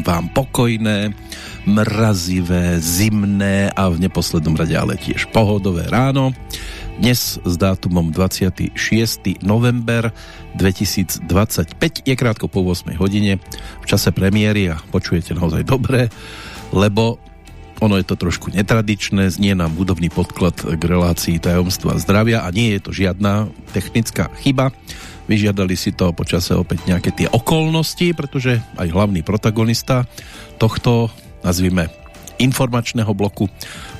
Prinšujem vám pokojné, mrazivé, zimné a v neposlednom rade ale tiež pohodové ráno. Dnes s dátumom 26. november 2025 je krátko po 8 hodine v čase premiéry a počujete naozaj dobre, lebo ono je to trošku netradičné, znie nám hudobný podklad k relácii tajomstva zdravia a nie je to žiadna technická chyba. Vyžiadali si to počase opäť nejaké tie okolnosti, pretože aj hlavný protagonista tohto, nazvime informačného bloku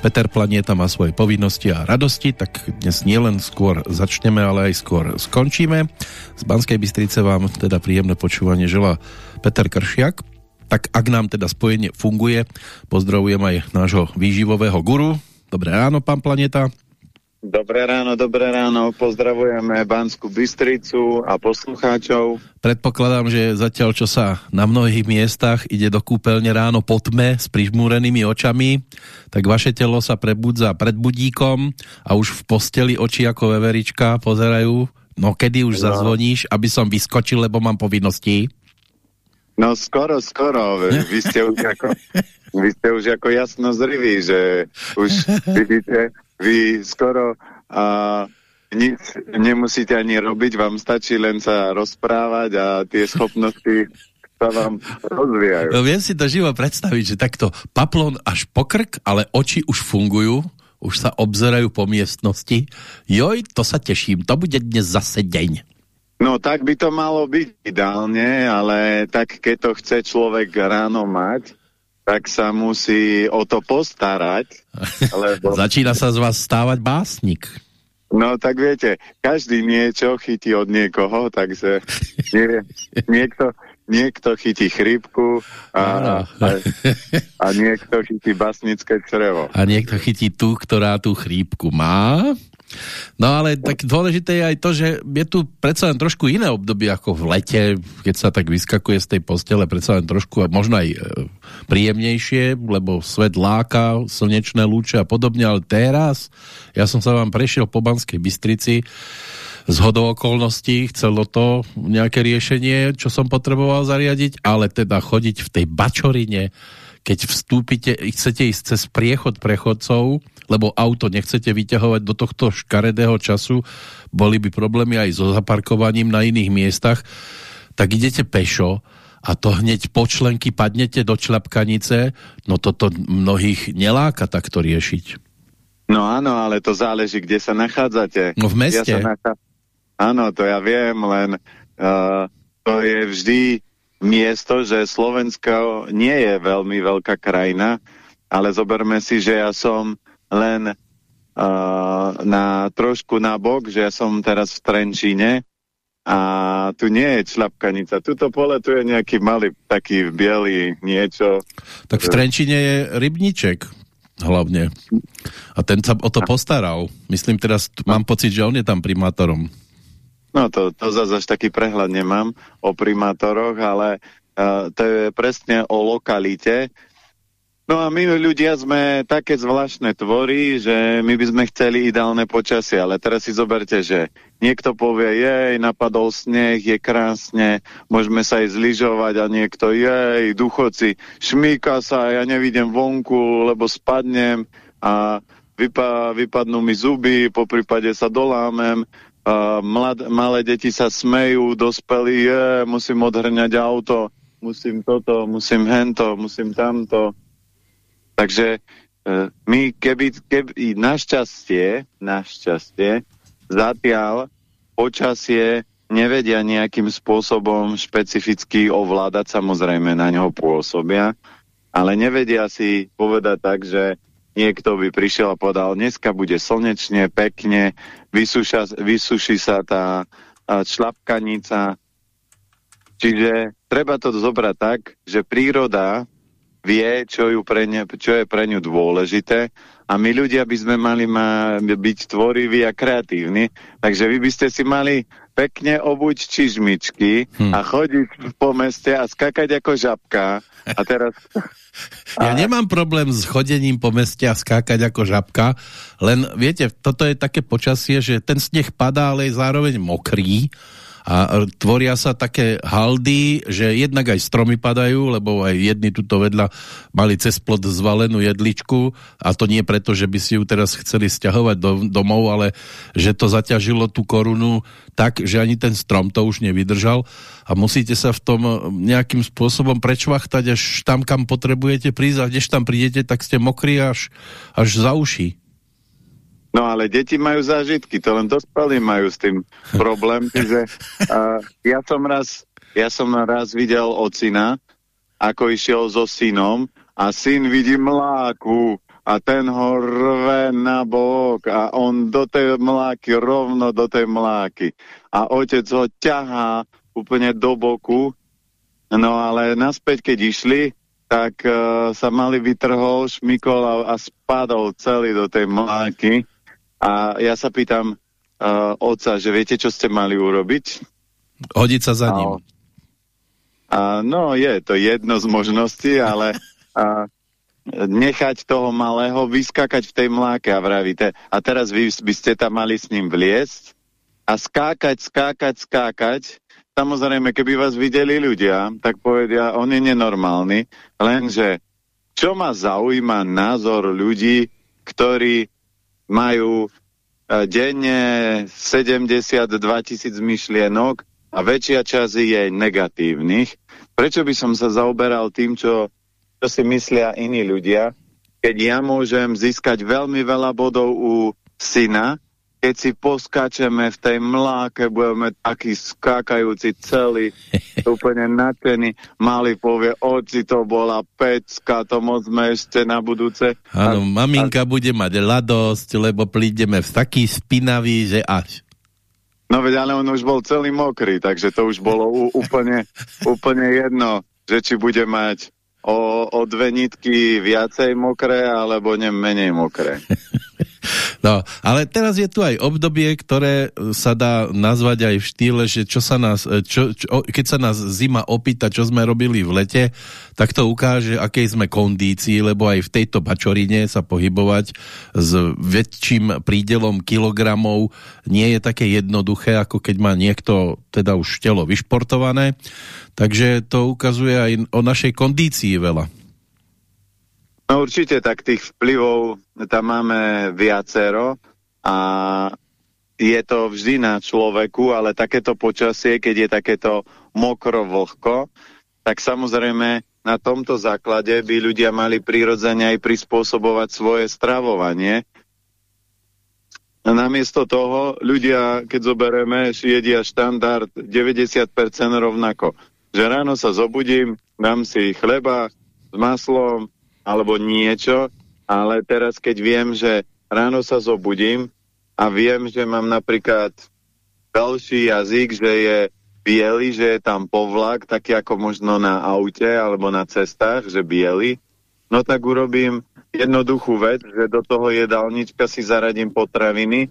Peter Planieta má svoje povinnosti a radosti, tak dnes nielen skôr začneme, ale aj skôr skončíme. Z Banskej Bystrice vám teda príjemné počúvanie žela Peter Kršiak. Tak ak nám teda spojenie funguje, pozdravujem aj nášho výživového guru. Dobré ráno, pán Planeta. Dobré ráno, dobré ráno. Pozdravujeme Banskú Bystricu a poslucháčov. Predpokladám, že zatiaľ, čo sa na mnohých miestach ide do kúpeľne ráno po tme s prižmúrenými očami, tak vaše telo sa prebudza pred budíkom a už v posteli oči ako veverička pozerajú, no kedy už no. zazvoníš, aby som vyskočil, lebo mám povinnosti? No skoro, skoro. Vy ste už ako, vy ste už ako jasno zriví, že už vidíte vy skoro a nic nemusíte ani robiť, vám stačí len sa rozprávať a tie schopnosti sa vám rozvíjajú. No, viem si to živo predstaviť, že takto paplon až pokrk, ale oči už fungujú, už sa obzerajú po miestnosti. Joj, to sa teším, to bude dnes zase deň. No tak by to malo byť ideálne, ale tak keď to chce človek ráno mať, tak sa musí o to postarať. Lebo... Začína sa z vás stávať básnik. No tak viete, každý niečo chytí od niekoho, takže nie, niekto, niekto chytí chrípku a, a, a niekto chytí basnické črevo. A niekto chytí tú, ktorá tú chrípku má. No ale tak dôležité je aj to, že je tu predsa len trošku iné obdobie ako v lete, keď sa tak vyskakuje z tej postele, predsa len trošku možno aj e, príjemnejšie, lebo svet láka, slnečné lúče a podobne, ale teraz ja som sa vám prešiel po Banskej Bystrici. Z hodou okolností, chcelo to nejaké riešenie, čo som potreboval zariadiť, ale teda chodiť v tej bačorine, keď vstúpite, chcete ísť cez priechod prechodcov, lebo auto nechcete vyťahovať do tohto škaredého času, boli by problémy aj so zaparkovaním na iných miestach, tak idete pešo a to hneď po členky padnete do člapkanice, no toto mnohých neláka takto riešiť. No áno, ale to záleží, kde sa nachádzate. No v meste. Ja nachá... Áno, to ja viem, len uh, to je vždy miesto, že Slovensko nie je veľmi veľká krajina, ale zoberme si, že ja som len uh, na trošku na bok, že ja som teraz v Trenčíne a tu nie je člapkanica. Tuto pole tu je nejaký malý, taký biely niečo. Tak v Trenčíne je rybníček hlavne. A ten sa o to postaral. Myslím teraz, mám pocit, že on je tam primátorom. No to, to zase až taký prehľad nemám o primátoroch, ale uh, to je presne o lokalite, No a my ľudia sme také zvláštne tvory, že my by sme chceli ideálne počasie, ale teraz si zoberte, že niekto povie, jej, napadol sneh, je krásne, môžeme sa aj zlyžovať a niekto, jej, duchoci, šmíka sa, ja nevidím vonku, lebo spadnem a vypa vypadnú mi zuby, po prípade sa dolámem, a mlad, malé deti sa smejú, dospelí, je, musím odhrňať auto, musím toto, musím hento, musím tamto. Takže e, my keby, keby našťastie, našťastie, zatiaľ počasie nevedia nejakým spôsobom špecificky ovládať, samozrejme na ňo pôsobia, ale nevedia si povedať tak, že niekto by prišiel a povedal, dneska bude slnečne, pekne, vysúša, vysúši sa tá šlapkanica. Čiže treba to zobrať tak, že príroda vie, čo, ju pre ne, čo je pre ňu dôležité. A my ľudia by sme mali ma, byť tvoriví a kreatívni, takže vy by ste si mali pekne obuť čižmičky hm. a chodiť po meste a skakať ako žabka. A teraz... Ja a... nemám problém s chodením po meste a skákať ako žabka, len viete, toto je také počasie, že ten sneh padá, ale je zároveň mokrý a tvoria sa také haldy, že jednak aj stromy padajú, lebo aj jedni tuto vedľa mali cez plot zvalenú jedličku. A to nie preto, že by si ju teraz chceli stiahovať do, domov, ale že to zaťažilo tú korunu tak, že ani ten strom to už nevydržal. A musíte sa v tom nejakým spôsobom prečvachtať až tam, kam potrebujete prísť. A kdež tam prídete, tak ste mokrí až, až za uši. No ale deti majú zážitky, to len dospelí majú s tým problém, čiže uh, ja som raz ja som raz videl ocina, ako išiel so synom a syn vidí mláku a ten ho rve na bok a on do tej mláky, rovno do tej mláky. A otec ho ťahá úplne do boku, no ale naspäť, keď išli, tak uh, sa mali vytrhol, šmikol a, a spadol celý do tej mláky. A ja sa pýtam uh, otca, že viete, čo ste mali urobiť? Hodiť sa za ním. A, no, je to jedno z možností, ale a, nechať toho malého vyskakať v tej mláke a vravíte, a teraz vy by ste tam mali s ním vliesť a skákať, skákať, skákať. Samozrejme, keby vás videli ľudia, tak povedia, on je nenormálny, lenže čo ma zaujíma názor ľudí, ktorí majú e, denne 72 tisíc myšlienok a väčšia časť je negatívnych. Prečo by som sa zaoberal tým, čo čo si myslia iní ľudia, keď ja môžem získať veľmi veľa bodov u syna, keď si poskáčeme v tej mláke, budeme taký skákajúci celý, úplne nadšený. Mali povie, oči to bola pecka, to môžeme ešte na budúce. Áno, maminka a... bude mať ľadosť, lebo prídeme v taký spinavý, že až. No veď, ale on už bol celý mokrý, takže to už bolo úplne, úplne jedno, že či bude mať o, o dve nitky viacej mokré, alebo ne menej mokré. No, ale teraz je tu aj obdobie, ktoré sa dá nazvať aj v štýle, že čo sa nás, čo, čo, keď sa nás zima opýta, čo sme robili v lete, tak to ukáže, akej sme kondícii, lebo aj v tejto bačorine sa pohybovať s väčším prídelom kilogramov nie je také jednoduché, ako keď má niekto teda už telo vyšportované. Takže to ukazuje aj o našej kondícii veľa. No určite, tak tých vplyvov tam máme viacero a je to vždy na človeku, ale takéto počasie, keď je takéto mokro vlhko, tak samozrejme na tomto základe by ľudia mali prirodzene aj prispôsobovať svoje stravovanie. A namiesto toho ľudia, keď zoberieme, jedia štandard 90% rovnako. Že ráno sa zobudím, dám si chleba s maslom, alebo niečo, ale teraz keď viem, že ráno sa zobudím a viem, že mám napríklad veľší jazyk, že je biely, že je tam povlak, taký ako možno na aute alebo na cestách, že biely, no tak urobím jednoduchú vec, že do toho jedálnička si zaradím potraviny,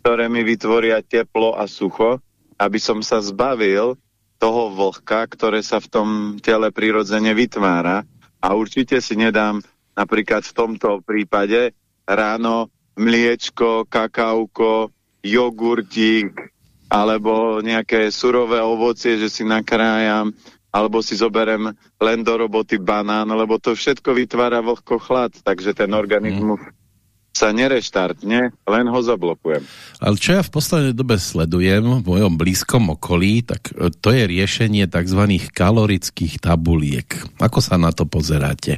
ktoré mi vytvoria teplo a sucho, aby som sa zbavil toho vlhka, ktoré sa v tom tele prirodzene vytvára a určite si nedám napríklad v tomto prípade ráno mliečko, kakauko, jogurtík alebo nejaké surové ovocie, že si nakrájam alebo si zoberem len do roboty banán, lebo to všetko vytvára vlhko chlad, takže ten organizmus mm. Sa nereštartne, len ho zablokujem. Ale čo ja v poslednej dobe sledujem v mojom blízkom okolí, tak e, to je riešenie tzv. kalorických tabuliek. Ako sa na to pozeráte?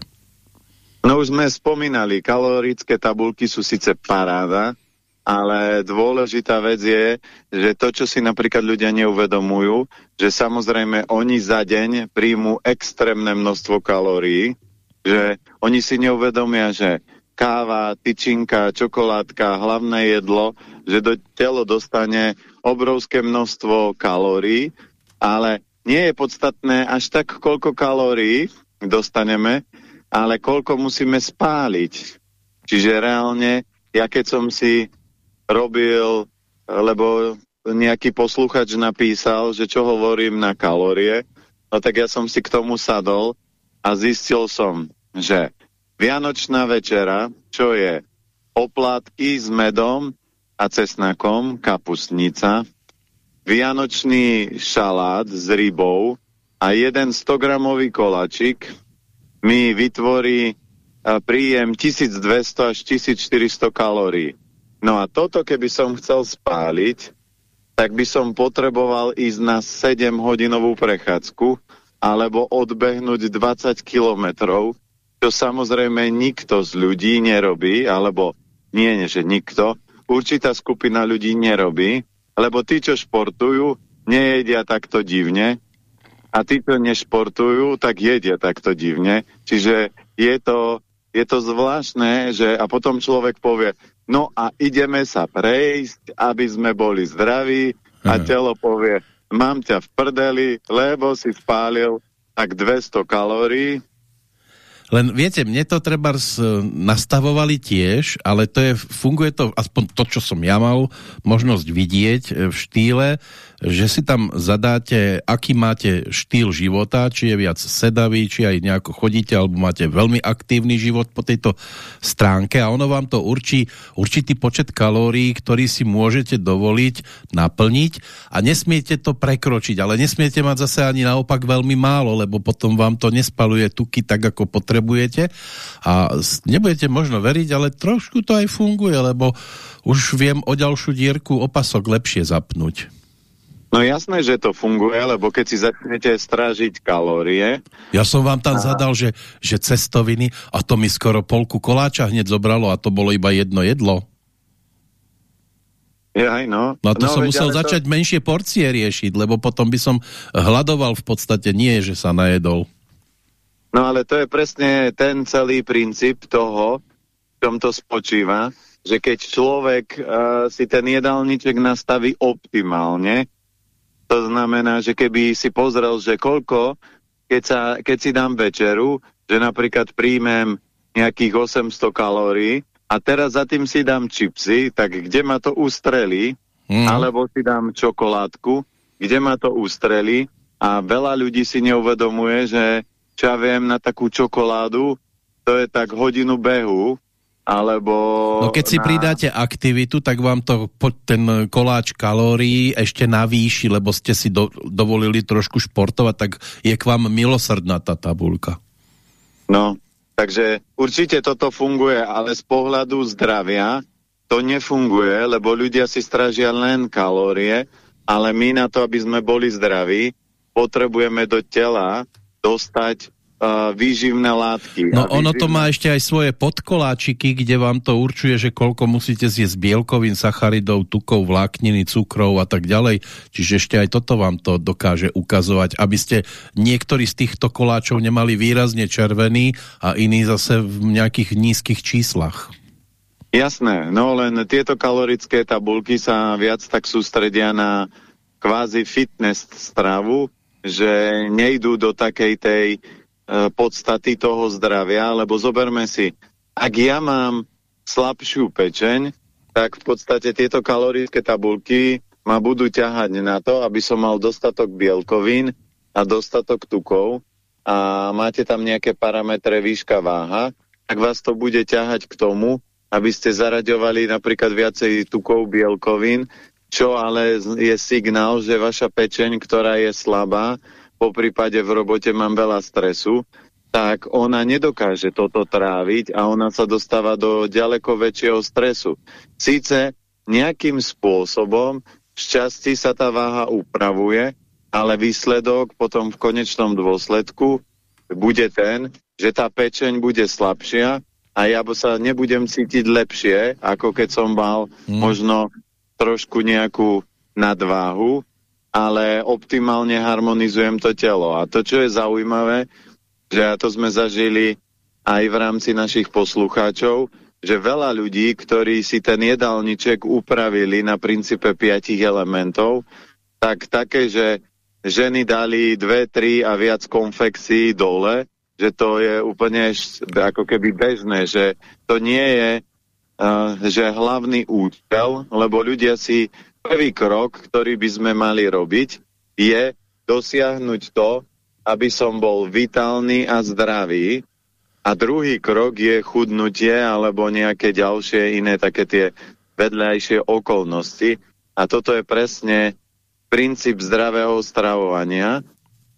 No už sme spomínali, kalorické tabulky sú síce paráda, ale dôležitá vec je, že to, čo si napríklad ľudia neuvedomujú, že samozrejme oni za deň príjmú extrémne množstvo kalórií, že oni si neuvedomia, že káva, tyčinka, čokoládka, hlavné jedlo, že do telo dostane obrovské množstvo kalórií, ale nie je podstatné až tak, koľko kalórií dostaneme, ale koľko musíme spáliť. Čiže reálne, ja keď som si robil, lebo nejaký posluchač napísal, že čo hovorím na kalórie, no tak ja som si k tomu sadol a zistil som, že Vianočná večera, čo je oplátky s medom a cesnakom, kapustnica, vianočný šalát s rybou a jeden 100-gramový kolačik mi vytvorí príjem 1200 až 1400 kalórií. No a toto, keby som chcel spáliť, tak by som potreboval ísť na 7-hodinovú prechádzku alebo odbehnúť 20 kilometrov, čo samozrejme nikto z ľudí nerobí, alebo nie, že nikto, určitá skupina ľudí nerobí, lebo tí, čo športujú, nejedia takto divne. A tí, čo nešportujú, tak jedia takto divne. Čiže je to, je to zvláštne, že a potom človek povie, no a ideme sa prejsť, aby sme boli zdraví. A telo povie, mám ťa v prdeli, lebo si spálil tak 200 kalórií, len viete, mne to treba nastavovali tiež, ale to je, funguje to, aspoň to, čo som ja mal možnosť vidieť e, v štýle, že si tam zadáte, aký máte štýl života, či je viac sedavý, či aj nejako chodíte, alebo máte veľmi aktívny život po tejto stránke. A ono vám to určí určitý počet kalórií, ktorý si môžete dovoliť naplniť. A nesmiete to prekročiť, ale nesmiete mať zase ani naopak veľmi málo, lebo potom vám to nespaluje tuky tak, ako potrebujete. A nebudete možno veriť, ale trošku to aj funguje, lebo už viem o ďalšiu dierku opasok lepšie zapnúť. No jasné, že to funguje, lebo keď si začnete strážiť kalórie... Ja som vám tam a... zadal, že, že cestoviny a to mi skoro polku koláča hneď zobralo a to bolo iba jedno jedlo. Ja, no. No a to no, som musel začať to... menšie porcie riešiť, lebo potom by som hľadoval v podstate, nie že sa najedol. No ale to je presne ten celý princíp toho, v čom to spočíva, že keď človek uh, si ten jedálniček nastaví optimálne, to znamená, že keby si pozrel, že koľko, keď, sa, keď si dám večeru, že napríklad príjmem nejakých 800 kalórií a teraz za tým si dám čipsy, tak kde ma to ustrelí, mm. alebo si dám čokoládku, kde ma to ustrelí a veľa ľudí si neuvedomuje, že čo ja viem na takú čokoládu, to je tak hodinu behu, alebo... No keď si na... pridáte aktivitu, tak vám to ten koláč kalórií ešte navýši, lebo ste si do, dovolili trošku športovať, tak je k vám milosrdná tá tabulka. No, takže určite toto funguje, ale z pohľadu zdravia to nefunguje, lebo ľudia si stražia len kalórie, ale my na to, aby sme boli zdraví, potrebujeme do tela dostať uh, výživné látky. No ono to má ešte aj svoje podkoláčiky, kde vám to určuje, že koľko musíte zjesť bielkovín, sacharidov, tukov, vlákniny, cukrov a tak ďalej. Čiže ešte aj toto vám to dokáže ukazovať, aby ste niektorí z týchto koláčov nemali výrazne červený a iný zase v nejakých nízkych číslach. Jasné, no len tieto kalorické tabulky sa viac tak sústredia na kvázi fitness stravu, že nejdú do takej tej podstaty toho zdravia, lebo zoberme si, ak ja mám slabšiu pečeň, tak v podstate tieto kalorické tabulky ma budú ťahať na to, aby som mal dostatok bielkovín a dostatok tukov. A máte tam nejaké parametre výška váha, tak vás to bude ťahať k tomu, aby ste zaraďovali napríklad viacej tukov bielkovín, čo ale je signál, že vaša pečeň, ktorá je slabá, po prípade v robote mám veľa stresu, tak ona nedokáže toto tráviť a ona sa dostáva do ďaleko väčšieho stresu. Síce nejakým spôsobom v časti sa tá váha upravuje, ale výsledok potom v konečnom dôsledku bude ten, že tá pečeň bude slabšia a ja sa nebudem cítiť lepšie, ako keď som mal mm. možno trošku nejakú nadváhu, ale optimálne harmonizujem to telo. A to, čo je zaujímavé, že a to sme zažili aj v rámci našich poslucháčov, že veľa ľudí, ktorí si ten jedálniček upravili na princípe piatich elementov, tak také, že ženy dali dve, tri a viac konfekcií dole, že to je úplne ako keby bežné, že to nie je uh, že hlavný účel, lebo ľudia si Prvý krok, ktorý by sme mali robiť, je dosiahnuť to, aby som bol vitálny a zdravý. A druhý krok je chudnutie alebo nejaké ďalšie iné také tie vedľajšie okolnosti. A toto je presne princíp zdravého stravovania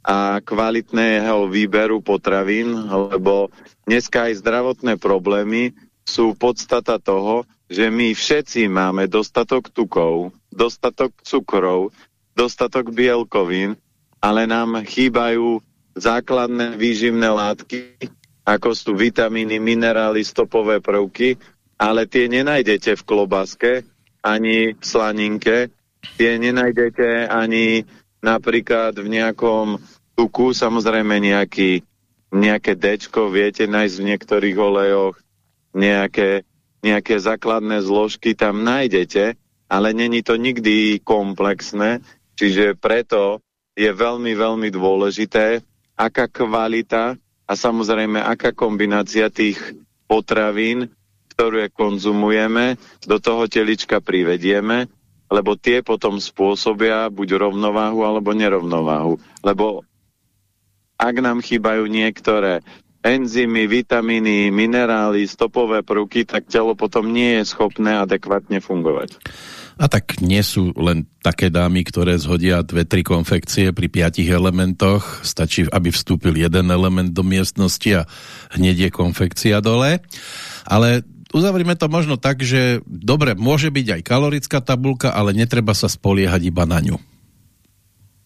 a kvalitného výberu potravín, lebo dneska aj zdravotné problémy sú podstata toho, že my všetci máme dostatok tukov, dostatok cukrov, dostatok bielkovín, ale nám chýbajú základné výživné látky, ako sú vitamíny, minerály, stopové prvky, ale tie nenájdete v klobaske, ani v slaninke, tie nenájdete ani napríklad v nejakom tuku, samozrejme nejaký, nejaké dečko viete nájsť v niektorých olejoch, nejaké, nejaké základné zložky tam nájdete, ale není to nikdy komplexné, čiže preto je veľmi, veľmi dôležité, aká kvalita a samozrejme aká kombinácia tých potravín, ktoré konzumujeme, do toho telička privedieme, lebo tie potom spôsobia buď rovnováhu alebo nerovnováhu. Lebo ak nám chýbajú niektoré enzymy, vitamíny, minerály, stopové prvky, tak telo potom nie je schopné adekvátne fungovať. A tak nie sú len také dámy, ktoré zhodia dve, tri konfekcie pri piatich elementoch. Stačí, aby vstúpil jeden element do miestnosti a hneď je konfekcia dole. Ale uzavrime to možno tak, že dobre, môže byť aj kalorická tabulka, ale netreba sa spoliehať iba na ňu.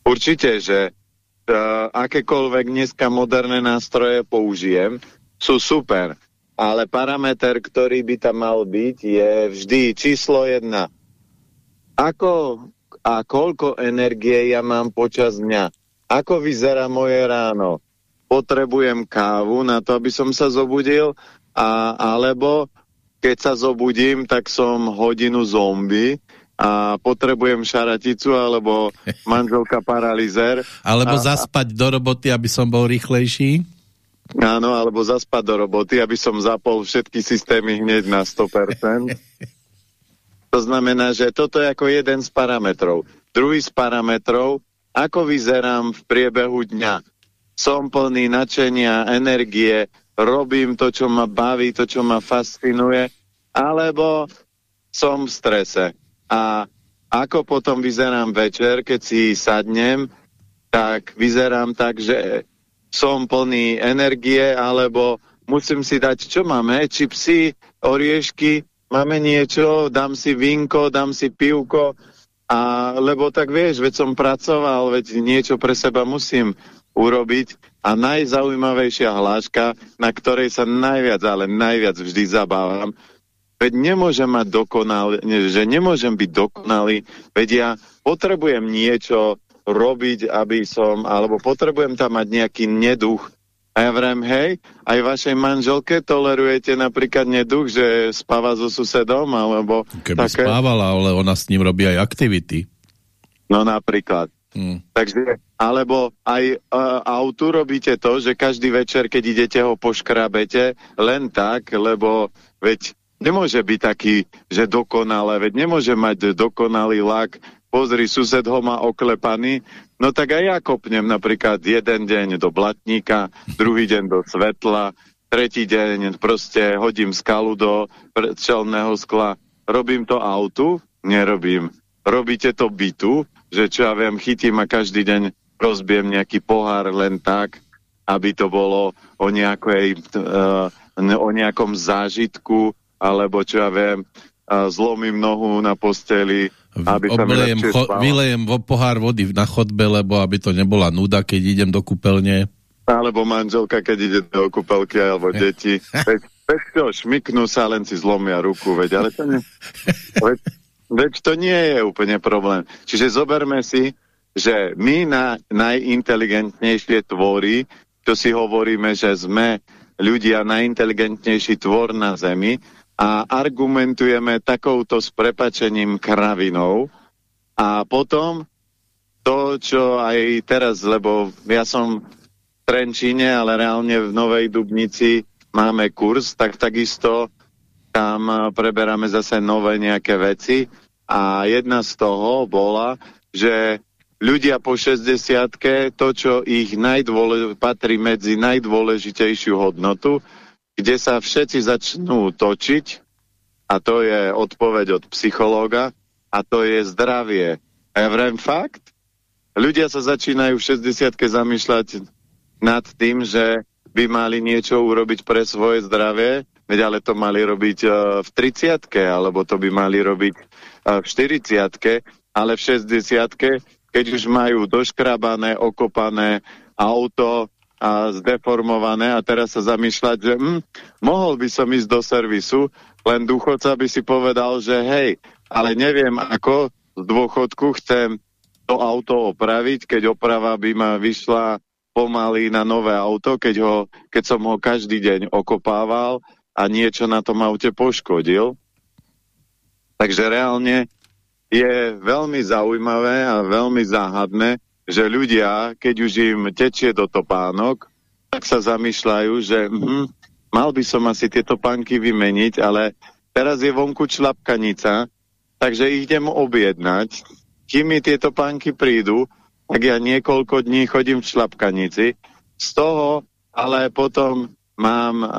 Určite, že uh, akékoľvek dneska moderné nástroje použijem, sú super, ale parameter, ktorý by tam mal byť, je vždy číslo jedna. Ako a koľko energie ja mám počas dňa? Ako vyzerá moje ráno? Potrebujem kávu na to, aby som sa zobudil? A, alebo keď sa zobudím, tak som hodinu zombie a potrebujem šaraticu, alebo manželka paralizér. Alebo a, zaspať do roboty, aby som bol rýchlejší? Áno, alebo zaspať do roboty, aby som zapol všetky systémy hneď na 100%. to znamená, že toto je ako jeden z parametrov. Druhý z parametrov, ako vyzerám v priebehu dňa. Som plný načenia, energie, robím to, čo ma baví, to, čo ma fascinuje, alebo som v strese. A ako potom vyzerám večer, keď si sadnem, tak vyzerám tak, že som plný energie, alebo musím si dať, čo máme, čipsy, oriešky, máme niečo, dám si vinko, dám si pivko, a, lebo tak vieš, veď som pracoval, veď niečo pre seba musím urobiť a najzaujímavejšia hláška, na ktorej sa najviac, ale najviac vždy zabávam, veď nemôžem mať dokonalý, že nemôžem byť dokonalý, veď ja potrebujem niečo robiť, aby som, alebo potrebujem tam mať nejaký neduch. A ja vrem, hej, aj vašej manželke tolerujete napríklad neduch, že spáva so susedom, alebo... Keby také... spávala, ale ona s ním robí aj aktivity. No napríklad. Hmm. Takže, alebo aj uh, autu robíte to, že každý večer, keď idete ho poškrabete, len tak, lebo veď nemôže byť taký, že dokonale, veď nemôže mať dokonalý lak, pozri, sused ho má oklepaný, no tak aj ja kopnem napríklad jeden deň do blatníka, druhý deň do svetla, tretí deň proste hodím skalu do čelného skla. Robím to autu? Nerobím. Robíte to bytu? že čo ja viem, chytím a každý deň rozbijem nejaký pohár len tak, aby to bolo o, nejakej, uh, o nejakom zážitku, alebo čo ja viem, uh, zlomím nohu na posteli, aby sa Oblejem, cho Vylejem pohár vody na chodbe, lebo aby to nebola nuda, keď idem do kúpeľne. Alebo manželka, keď ide do kúpeľky, alebo deti. Veď, veď čo, šmiknú sa, len si zlomia ruku, veď, ale to nie... Veď, Veď to nie je úplne problém. Čiže zoberme si, že my na najinteligentnejšie tvory, čo si hovoríme, že sme ľudia najinteligentnejší tvor na Zemi a argumentujeme takouto s prepačením kravinou. A potom to, čo aj teraz, lebo ja som v Trenčíne, ale reálne v Novej Dubnici máme kurz, tak takisto tam preberáme zase nové nejaké veci. A jedna z toho bola, že ľudia po 60 to, čo ich patrí medzi najdôležitejšiu hodnotu, kde sa všetci začnú točiť, a to je odpoveď od psychológa, a to je zdravie. A vrem fakt? ľudia sa začínajú v 60 zamýšľať nad tým, že by mali niečo urobiť pre svoje zdravie, veď ale to mali robiť uh, v 30 alebo to by mali robiť uh, v 40 ale v 60 keď už majú doškrabané, okopané auto a zdeformované a teraz sa zamýšľať, že hm, mohol by som ísť do servisu, len dôchodca by si povedal, že hej, ale neviem ako z dôchodku chcem to auto opraviť, keď oprava by ma vyšla pomaly na nové auto, keď, ho, keď som ho každý deň okopával a niečo na tom aute poškodil. Takže reálne je veľmi zaujímavé a veľmi záhadné, že ľudia, keď už im tečie do topánok, tak sa zamýšľajú, že hm, mal by som asi tieto pánky vymeniť, ale teraz je vonku člapkanica, takže ich idem objednať. Kým mi tieto pánky prídu, tak ja niekoľko dní chodím v šlapkanici. Z toho ale potom mám, uh,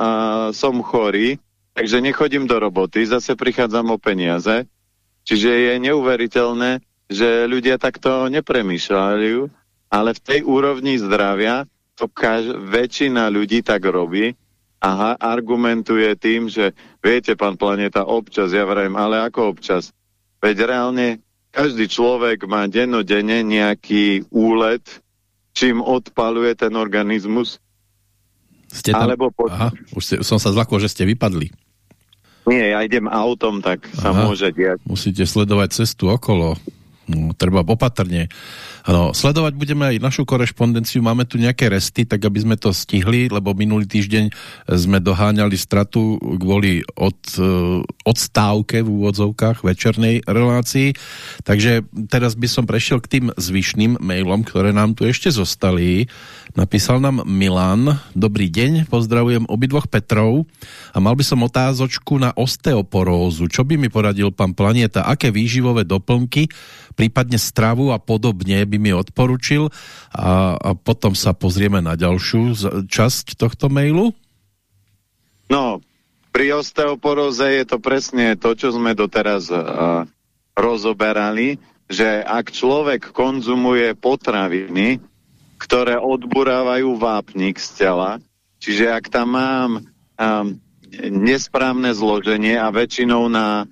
som chorý, takže nechodím do roboty, zase prichádzam o peniaze. Čiže je neuveriteľné, že ľudia takto nepremýšľajú, ale v tej úrovni zdravia to kaž väčšina ľudí tak robí a argumentuje tým, že viete, pán Planeta, občas, ja vrajím, ale ako občas? Veď reálne každý človek má dennodenne nejaký úlet, čím odpaluje ten organizmus. Ste tam... Alebo po... Aha, už ste, som sa zlakol, že ste vypadli. Nie, ja idem autom, tak sa Aha, môže diať. Musíte sledovať cestu okolo. No, treba opatrne. Ano, sledovať budeme aj našu korešpondenciu, máme tu nejaké resty, tak aby sme to stihli, lebo minulý týždeň sme doháňali stratu kvôli od, e, odstávke v úvodzovkách večernej relácii. Takže teraz by som prešiel k tým zvyšným mailom, ktoré nám tu ešte zostali. Napísal nám Milan, dobrý deň, pozdravujem obidvoch Petrov a mal by som otázočku na osteoporózu. Čo by mi poradil pán Planieta, aké výživové doplnky, prípadne stravu a podobne by mi odporučil a, a potom sa pozrieme na ďalšiu časť tohto mailu? No, pri osteoporóze je to presne to, čo sme doteraz uh, rozoberali, že ak človek konzumuje potraviny, ktoré odburávajú vápnik z tela. Čiže ak tam mám um, nesprávne zloženie a väčšinou na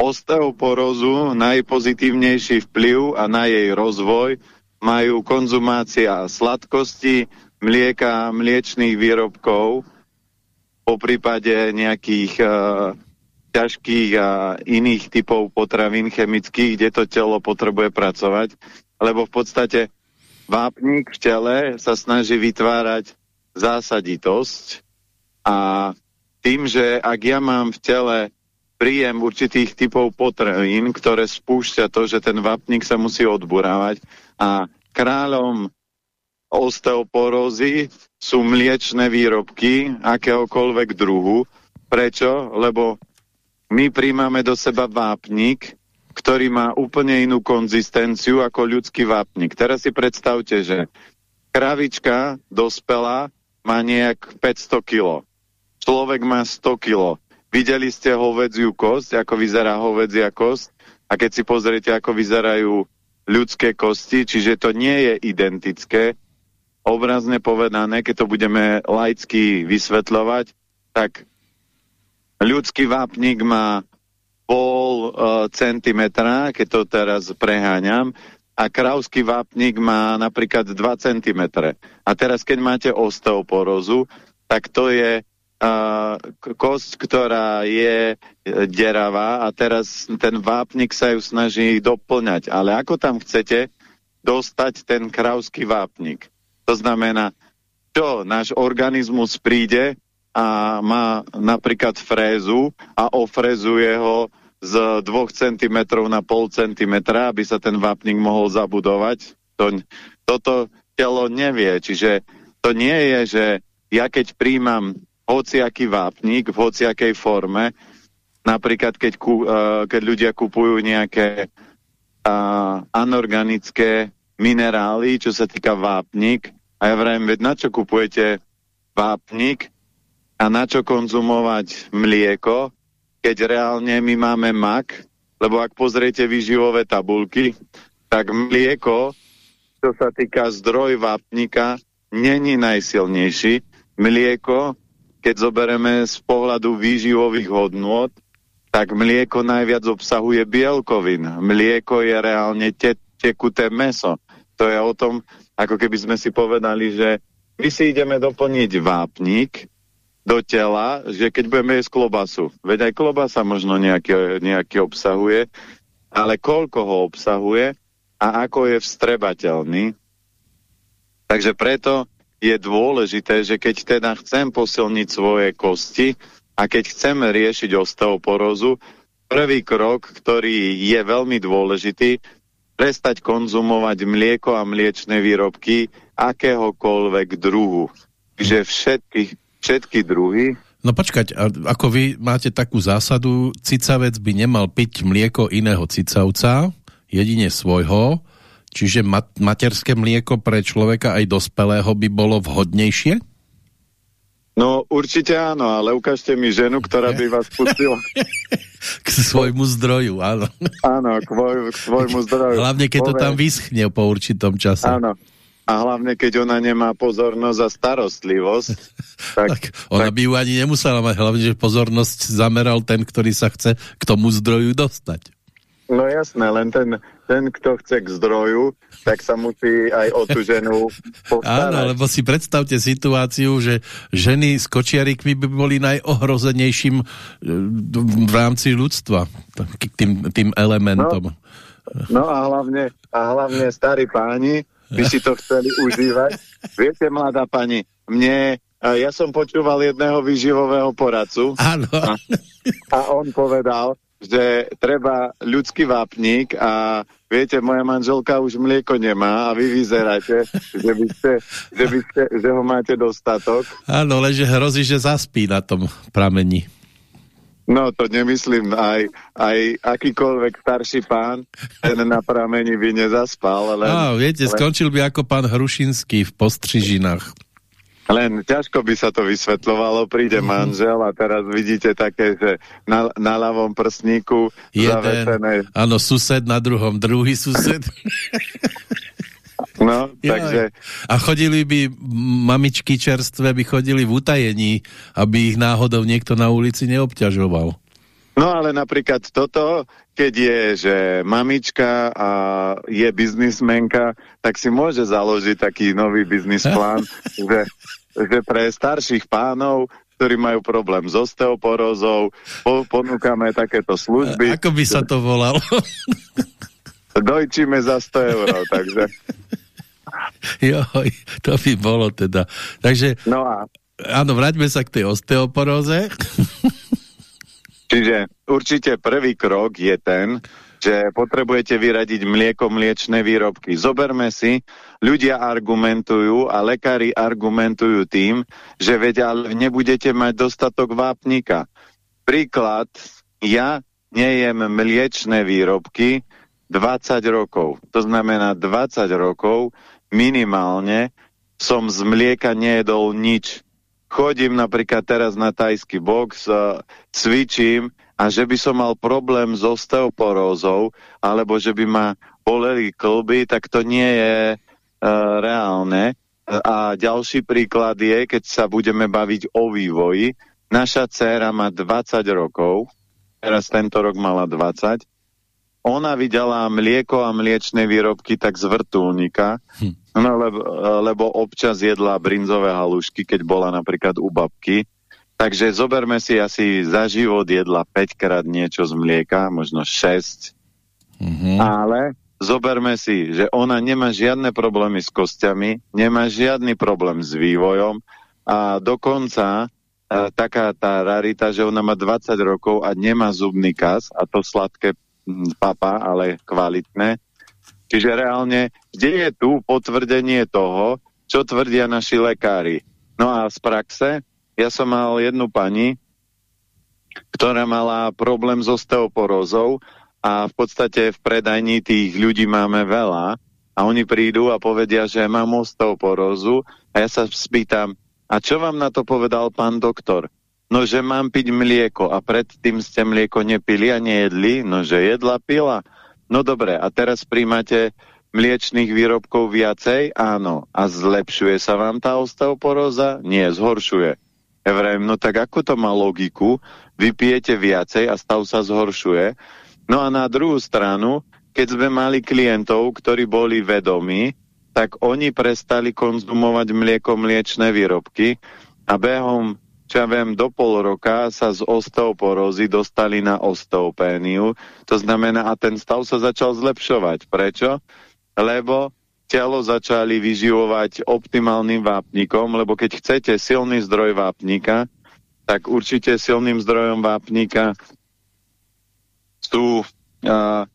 osteoporózu najpozitívnejší vplyv a na jej rozvoj majú konzumácia sladkosti, mlieka, mliečných výrobkov, po prípade nejakých uh, ťažkých a iných typov potravín chemických, kde to telo potrebuje pracovať, lebo v podstate vápnik v tele sa snaží vytvárať zásaditosť a tým, že ak ja mám v tele príjem určitých typov potravín, ktoré spúšťa to, že ten vápnik sa musí odburávať a kráľom osteoporózy sú mliečne výrobky akéhokoľvek druhu. Prečo? Lebo my príjmame do seba vápnik, ktorý má úplne inú konzistenciu ako ľudský vápnik. Teraz si predstavte, že kravička dospelá má nejak 500 kg. Človek má 100 kg. Videli ste hovedziu kosť, ako vyzerá hovedzia kosť? A keď si pozriete, ako vyzerajú ľudské kosti, čiže to nie je identické, obrazne povedané, keď to budeme laicky vysvetľovať, tak ľudský vápnik má pol uh, centimetra, keď to teraz preháňam, a kravský vápnik má napríklad 2 cm. A teraz, keď máte osteoporózu, tak to je kosť, ktorá je deravá a teraz ten vápnik sa ju snaží doplňať. Ale ako tam chcete dostať ten kravský vápnik? To znamená, čo náš organizmus príde a má napríklad frézu a ofrezuje ho z 2 cm na pol cm, aby sa ten vápnik mohol zabudovať. To, toto telo nevie, čiže to nie je, že ja keď príjmam hociaký vápnik v hociakej forme, napríklad keď, ku, uh, keď ľudia kupujú nejaké uh, anorganické minerály, čo sa týka vápnik, a ja vrajím, veď na čo kupujete vápnik a na čo konzumovať mlieko, keď reálne my máme mak, lebo ak pozriete výživové tabulky, tak mlieko čo sa týka zdroj vápnika, není najsilnejší. Mlieko, keď zoberieme z pohľadu výživových hodnôt, tak mlieko najviac obsahuje bielkovin. Mlieko je reálne te tekuté meso. To je o tom, ako keby sme si povedali, že my si ideme doplniť vápnik do tela, že keď budeme jesť klobasu, veď aj klobasa možno nejaký, nejaký obsahuje, ale koľko ho obsahuje a ako je vstrebateľný. Takže preto je dôležité, že keď teda chcem posilniť svoje kosti a keď chceme riešiť osteoporózu, prvý krok, ktorý je veľmi dôležitý, prestať konzumovať mlieko a mliečne výrobky akéhokoľvek druhu. Čiže všetky, všetky druhy. No počkať, ako vy máte takú zásadu, cicavec by nemal piť mlieko iného cicavca, jedine svojho, čiže mat materské mlieko pre človeka aj dospelého by bolo vhodnejšie? No určite áno, ale ukážte mi ženu, ktorá by vás pustila. k svojmu zdroju, áno. Áno, k, voj, k svojmu zdroju. Hlavne, keď Poved... to tam vyschne po určitom čase. Áno. A hlavne, keď ona nemá pozornosť a starostlivosť. tak, tak ona tak... by ju ani nemusela mať, hlavne, že pozornosť zameral ten, ktorý sa chce k tomu zdroju dostať. No jasné, len ten, ten, kto chce k zdroju, tak sa musí aj o tú ženu postarať. Áno, lebo si predstavte situáciu, že ženy s kočiarikmi by boli najohrozenejším e, v rámci ľudstva, tým, tým elementom. No, no a, hlavne, a hlavne starí páni by si to chceli užívať. Viete, mladá pani, mne ja som počúval jedného výživového poradcu. Áno. A, a on povedal, že treba ľudský vápnik a viete, moja manželka už mlieko nemá a vy vyzeráte, že, by ste, že, by ste, že ho máte dostatok. Áno, ale že hrozí, že zaspí na tom pramení. No, to nemyslím, aj, aj akýkoľvek starší pán, ten na pramení by nezaspal. Len, Á, viete, len... skončil by ako pán Hrušinský v Postřižinách. Len ťažko by sa to vysvetľovalo, príde mm -hmm. manžel a teraz vidíte také, že na, na ľavom prsníku Jeden, zavesené. Áno, sused na druhom, druhý sused. No, takže... A chodili by, mamičky čerstvé by chodili v utajení, aby ich náhodou niekto na ulici neobťažoval. No ale napríklad toto, keď je, že mamička a je biznismenka, tak si môže založiť taký nový biznis plán, že že pre starších pánov, ktorí majú problém s osteoporózou, po, ponúkame takéto služby. Ako by sa to volalo? Dojčíme za 100 eur, takže... Joj, to by bolo teda. Takže, no a... áno, vráťme sa k tej osteoporóze. Čiže určite prvý krok je ten, že potrebujete vyradiť mlieko, mliečne výrobky. Zoberme si, ľudia argumentujú a lekári argumentujú tým, že vedia, ale nebudete mať dostatok vápnika. Príklad, ja nejem mliečne výrobky 20 rokov. To znamená 20 rokov minimálne som z mlieka nejedol nič. Chodím napríklad teraz na tajský box, cvičím a že by som mal problém s osteoporózou, alebo že by ma boleli klby, tak to nie je uh, reálne. A ďalší príklad je, keď sa budeme baviť o vývoji. Naša dcéra má 20 rokov, teraz tento rok mala 20. Ona videla mlieko a mliečne výrobky tak z vrtulníka, hm. no, lebo, lebo občas jedla brinzové halušky, keď bola napríklad u babky Takže zoberme si asi za život jedla 5 krát niečo z mlieka, možno 6. Mm -hmm. Ale zoberme si, že ona nemá žiadne problémy s kostiami, nemá žiadny problém s vývojom a dokonca e, taká tá rarita, že ona má 20 rokov a nemá zubný kas a to sladké papa, ale kvalitné. Čiže reálne, kde je tu potvrdenie toho, čo tvrdia naši lekári? No a z praxe ja som mal jednu pani, ktorá mala problém s osteoporózou a v podstate v predajni tých ľudí máme veľa a oni prídu a povedia, že mám osteoporózu a ja sa spýtam, a čo vám na to povedal pán doktor? No, že mám piť mlieko a predtým ste mlieko nepili a nejedli? No, že jedla, pila. No dobre, a teraz príjmate mliečných výrobkov viacej? Áno. A zlepšuje sa vám tá osteoporóza? Nie, zhoršuje. Ja vrajím, no tak ako to má logiku? Vy pijete viacej a stav sa zhoršuje. No a na druhú stranu, keď sme mali klientov, ktorí boli vedomí, tak oni prestali konzumovať mlieko, mliečné výrobky a behom čo ja viem, do pol roka sa z osteoporózy dostali na osteopéniu. To znamená, a ten stav sa začal zlepšovať. Prečo? Lebo telo začali vyživovať optimálnym vápnikom, lebo keď chcete silný zdroj vápnika, tak určite silným zdrojom vápnika sú a,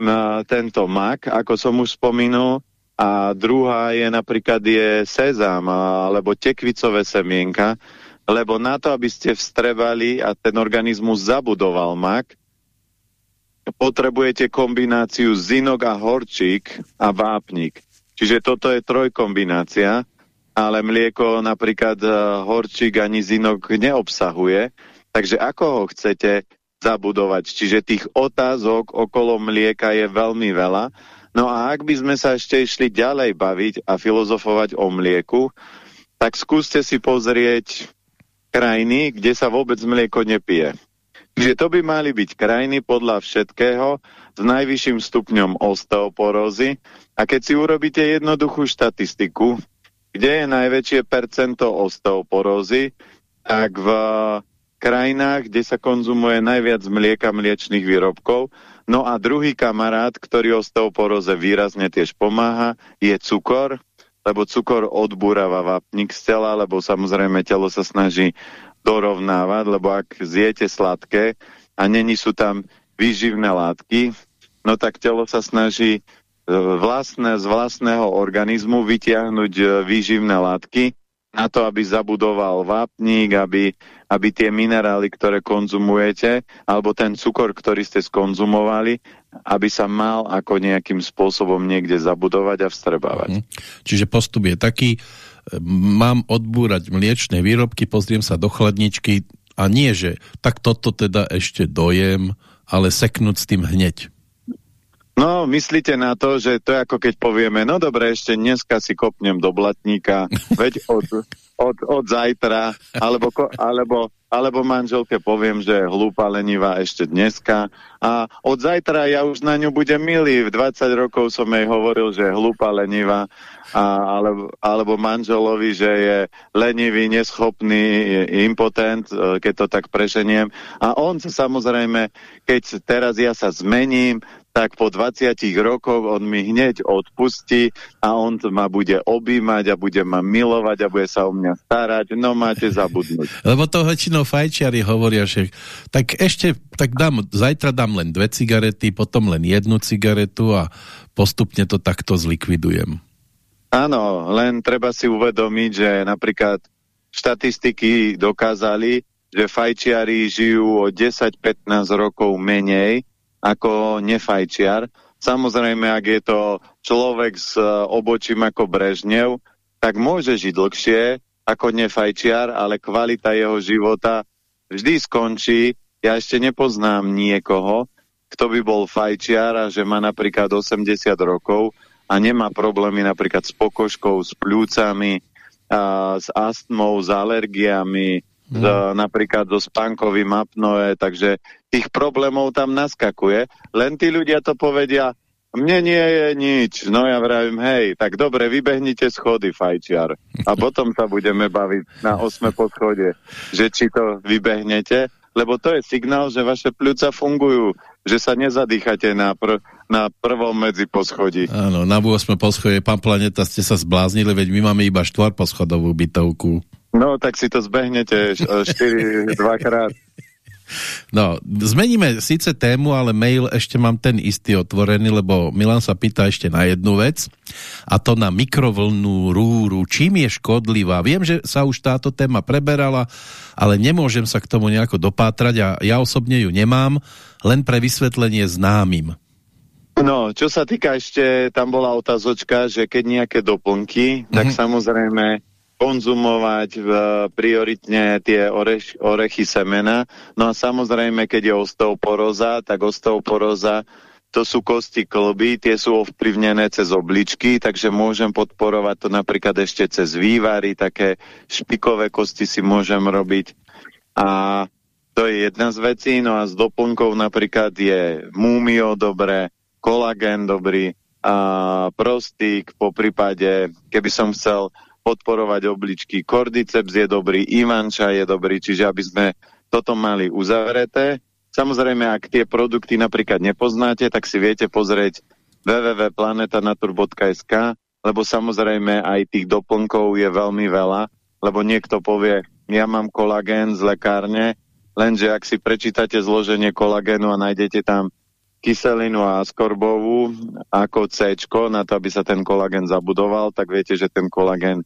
na tento mak, ako som už spomínal, a druhá je napríklad je sezam alebo tekvicové semienka, lebo na to, aby ste vstrebali a ten organizmus zabudoval mak, potrebujete kombináciu zinok a horčík a vápnik. Čiže toto je trojkombinácia, ale mlieko napríklad e, horčík ani zinok neobsahuje. Takže ako ho chcete zabudovať? Čiže tých otázok okolo mlieka je veľmi veľa. No a ak by sme sa ešte išli ďalej baviť a filozofovať o mlieku, tak skúste si pozrieť krajiny, kde sa vôbec mlieko nepije. Čiže to by mali byť krajiny podľa všetkého s najvyšším stupňom osteoporózy. A keď si urobíte jednoduchú štatistiku, kde je najväčšie percento osteoporózy, tak v krajinách, kde sa konzumuje najviac mlieka mliečných výrobkov. No a druhý kamarát, ktorý osteoporóze výrazne tiež pomáha, je cukor, lebo cukor odbúrava vápnik z tela, lebo samozrejme telo sa snaží dorovnávať, lebo ak zjete sladké a není sú tam výživné látky, no tak telo sa snaží e, vlastné, z vlastného organizmu vytiahnuť e, výživné látky na to, aby zabudoval vápnik, aby, aby tie minerály, ktoré konzumujete, alebo ten cukor, ktorý ste skonzumovali, aby sa mal ako nejakým spôsobom niekde zabudovať a vstrebávať. Mhm. Čiže postup je taký, mám odbúrať mliečne výrobky, pozriem sa do chladničky a nie, že tak toto teda ešte dojem, ale seknúť s tým hneď. No, myslíte na to, že to je ako keď povieme, no dobre, ešte dneska si kopnem do blatníka, veď od, od, od zajtra, alebo, alebo, alebo manželke poviem, že je hlúpa lenivá ešte dneska a od zajtra ja už na ňu budem milý. V 20 rokov som jej hovoril, že je hlúpa lenivá a, alebo, alebo manželovi, že je lenivý, neschopný, je impotent, e, keď to tak preženiem. A on sa samozrejme, keď teraz ja sa zmením, tak po 20 rokoch on mi hneď odpustí a on ma bude objímať a bude ma milovať a bude sa o mňa starať. No máte zabudnúť. Lebo to väčšinou fajčiari hovoria, že tak ešte, tak dám, zajtra dám len dve cigarety, potom len jednu cigaretu a postupne to takto zlikvidujem. Áno, len treba si uvedomiť, že napríklad štatistiky dokázali, že fajčiari žijú o 10-15 rokov menej ako nefajčiar. Samozrejme, ak je to človek s e, obočím ako Brežnev, tak môže žiť dlhšie ako nefajčiar, ale kvalita jeho života vždy skončí. Ja ešte nepoznám niekoho, kto by bol fajčiar a že má napríklad 80 rokov a nemá problémy napríklad s pokožkou, s pľúcami, a, s astmou, s alergiami, mm. s, napríklad so spánkovým apnoe, takže tých problémov tam naskakuje. Len tí ľudia to povedia, mne nie je nič. No ja vravím, hej, tak dobre, vybehnite schody, fajčiar. A potom sa budeme baviť na osme podchode, že či to vybehnete, lebo to je signál, že vaše pľúca fungujú, že sa nezadýchate na, pr na prvom medzi poschodí. Áno, na 8 poschodie, pán Planeta, ste sa zbláznili, veď my máme iba štvor poschodovú bytovku. No, tak si to zbehnete 4 dvakrát. No, zmeníme síce tému, ale mail ešte mám ten istý otvorený, lebo Milan sa pýta ešte na jednu vec a to na mikrovlnú rúru. Čím je škodlivá? Viem, že sa už táto téma preberala, ale nemôžem sa k tomu nejako dopátrať a ja osobne ju nemám, len pre vysvetlenie známym. No, čo sa týka ešte, tam bola otázočka, že keď nejaké doplnky, mm -hmm. tak mhm. samozrejme konzumovať v, prioritne tie orech, orechy semena. No a samozrejme, keď je osteoporóza, tak osteoporóza to sú kosti klby, tie sú ovplyvnené cez obličky, takže môžem podporovať to napríklad ešte cez vývary, také špikové kosti si môžem robiť. A to je jedna z vecí, no a z doplnkov napríklad je múmio dobré, kolagén dobrý, a prostík, po prípade, keby som chcel podporovať obličky, kordyceps je dobrý, ivanča je dobrý, čiže aby sme toto mali uzavreté. Samozrejme, ak tie produkty napríklad nepoznáte, tak si viete pozrieť www.planetanatur.sk, lebo samozrejme aj tých doplnkov je veľmi veľa, lebo niekto povie, ja mám kolagén z lekárne, lenže ak si prečítate zloženie kolagénu a nájdete tam kyselinu a skorbovú ako C, na to, aby sa ten kolagén zabudoval, tak viete, že ten kolagén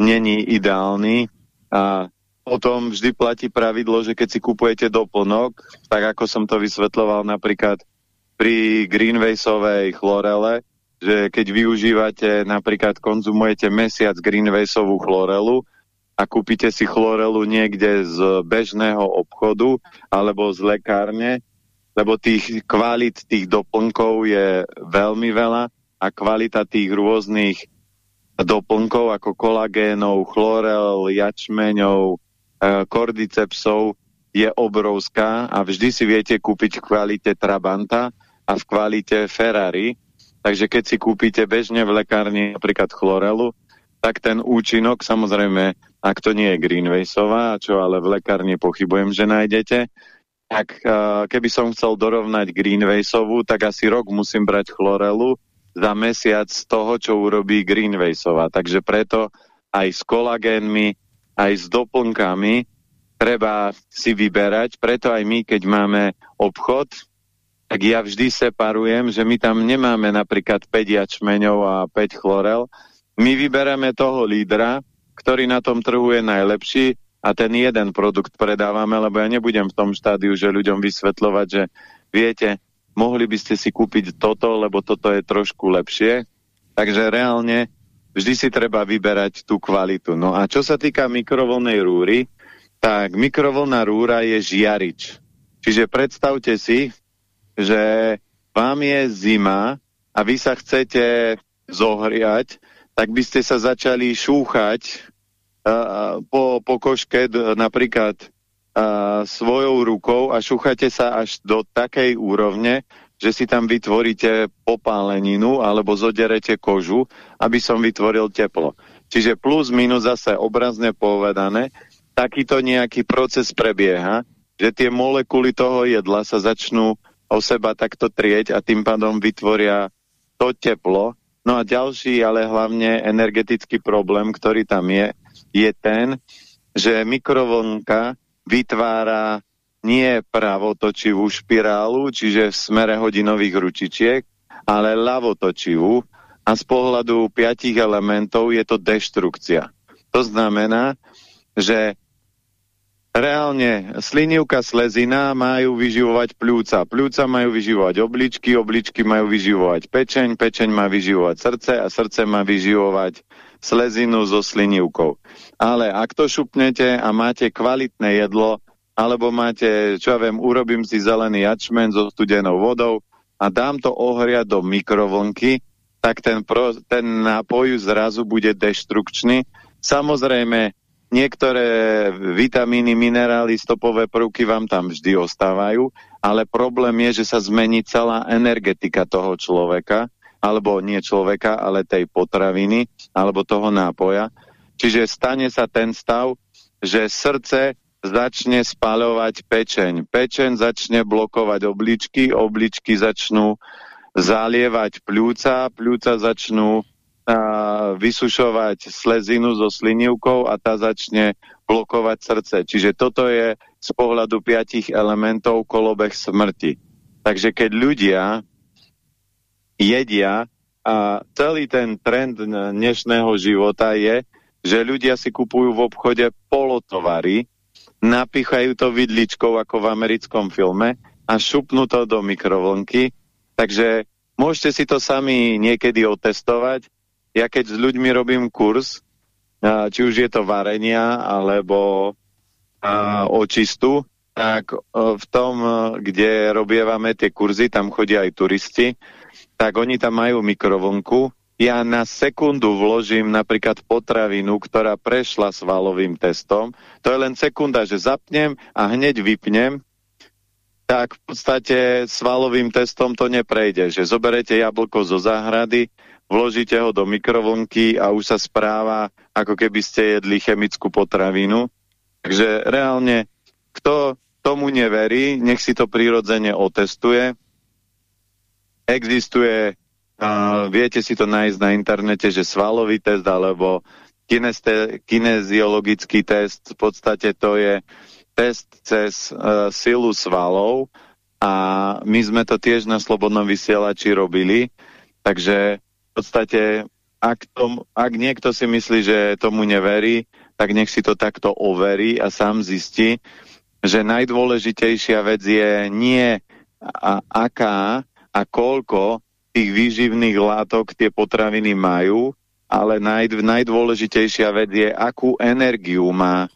není ideálny a potom vždy platí pravidlo, že keď si kupujete doplnok, tak ako som to vysvetloval napríklad pri Greenwaysovej chlorele, že keď využívate, napríklad konzumujete mesiac Greenwaysovú chlorelu a kúpite si chlorelu niekde z bežného obchodu alebo z lekárne, lebo tých kvalit tých doplnkov je veľmi veľa a kvalita tých rôznych doplnkov ako kolagénov, chlorel, jačmeňov, e, kordycepsov je obrovská a vždy si viete kúpiť v kvalite Trabanta a v kvalite Ferrari. Takže keď si kúpite bežne v lekárni napríklad chlorelu, tak ten účinok, samozrejme, ak to nie je Greenwaysová, čo ale v lekárni pochybujem, že nájdete, tak uh, keby som chcel dorovnať Greenwaysovú, tak asi rok musím brať chlorelu, za mesiac z toho, čo urobí Greenwaysová. Takže preto aj s kolagénmi, aj s doplnkami treba si vyberať. Preto aj my, keď máme obchod, tak ja vždy separujem, že my tam nemáme napríklad 5 jačmeňov a 5 chlorel. My vybereme toho lídra, ktorý na tom trhu je najlepší a ten jeden produkt predávame, lebo ja nebudem v tom štádiu, že ľuďom vysvetľovať, že viete, mohli by ste si kúpiť toto, lebo toto je trošku lepšie. Takže reálne vždy si treba vyberať tú kvalitu. No a čo sa týka mikrovlnej rúry, tak mikrovlná rúra je žiarič. Čiže predstavte si, že vám je zima a vy sa chcete zohriať, tak by ste sa začali šúchať uh, po, po koške napríklad svojou rukou a šúchate sa až do takej úrovne, že si tam vytvoríte popáleninu alebo zoderete kožu, aby som vytvoril teplo. Čiže plus minus zase obrazne povedané, takýto nejaký proces prebieha, že tie molekuly toho jedla sa začnú o seba takto trieť a tým pádom vytvoria to teplo. No a ďalší, ale hlavne energetický problém, ktorý tam je, je ten, že mikrovlnka vytvára nie pravotočivú špirálu, čiže v smere hodinových ručičiek, ale ľavotočivú a z pohľadu piatich elementov je to deštrukcia. To znamená, že reálne slinivka slezina majú vyživovať pľúca, pľúca majú vyživovať obličky, obličky majú vyživovať pečeň, pečeň má vyživovať srdce a srdce má vyživovať slezinu so slinivkou. Ale ak to šupnete a máte kvalitné jedlo, alebo máte, čo ja viem, urobím si zelený jačmen so studenou vodou a dám to ohriať do mikrovlnky, tak ten, pro, ten nápoj zrazu bude deštrukčný. Samozrejme, niektoré vitamíny, minerály, stopové prvky vám tam vždy ostávajú, ale problém je, že sa zmení celá energetika toho človeka, alebo nie človeka, ale tej potraviny, alebo toho nápoja. Čiže stane sa ten stav, že srdce začne spaľovať pečeň. Pečeň začne blokovať obličky, obličky začnú zalievať pľúca, pľúca začnú a, vysušovať slezinu so slinivkou a tá začne blokovať srdce. Čiže toto je z pohľadu piatich elementov kolobeh smrti. Takže keď ľudia jedia a celý ten trend dnešného života je, že ľudia si kupujú v obchode polotovary, napichajú to vidličkou ako v americkom filme a šupnú to do mikrovlnky. Takže môžete si to sami niekedy otestovať. Ja keď s ľuďmi robím kurz, či už je to varenia alebo očistu, tak v tom, kde robievame tie kurzy, tam chodia aj turisti, tak oni tam majú mikrovlnku. Ja na sekundu vložím napríklad potravinu, ktorá prešla svalovým testom. To je len sekunda, že zapnem a hneď vypnem tak v podstate svalovým testom to neprejde, že zoberete jablko zo záhrady, vložíte ho do mikrovlnky a už sa správa, ako keby ste jedli chemickú potravinu. Takže reálne, kto tomu neverí, nech si to prirodzene otestuje. Existuje, uh, viete si to nájsť na internete, že svalový test alebo kineziologický test, v podstate to je test cez uh, silu svalov. A my sme to tiež na Slobodnom vysielači robili, takže v podstate ak, tom, ak niekto si myslí, že tomu neverí, tak nech si to takto overí a sám zistí, že najdôležitejšia vec je nie a, aká a koľko tých výživných látok tie potraviny majú, ale naj, najdôležitejšia vec je, akú energiu má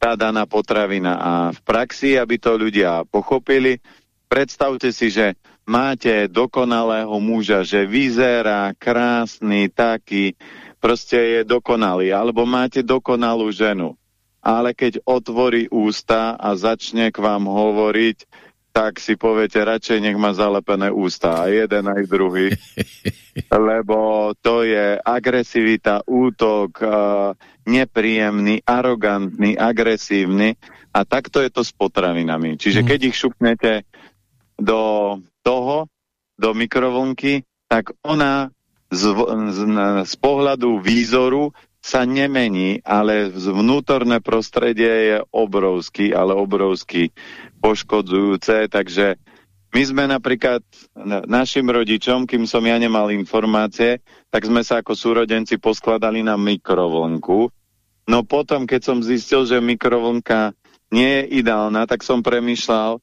tá daná potravina. A v praxi, aby to ľudia pochopili, predstavte si, že máte dokonalého muža, že vyzerá krásny, taký, proste je dokonalý, alebo máte dokonalú ženu. Ale keď otvorí ústa a začne k vám hovoriť, tak si poviete, radšej nech má zalepené ústa, aj jeden, aj druhý. Lebo to je agresivita, útok, uh, nepríjemný, arogantný, agresívny a takto je to s potravinami. Čiže mm. keď ich šupnete do toho, do mikrovlnky, tak ona z, z, z pohľadu výzoru sa nemení, ale vnútorné prostredie je obrovský, ale obrovský poškodzujúce, takže my sme napríklad našim rodičom, kým som ja nemal informácie, tak sme sa ako súrodenci poskladali na mikrovlnku. No potom, keď som zistil, že mikrovlnka nie je ideálna, tak som premyšľal,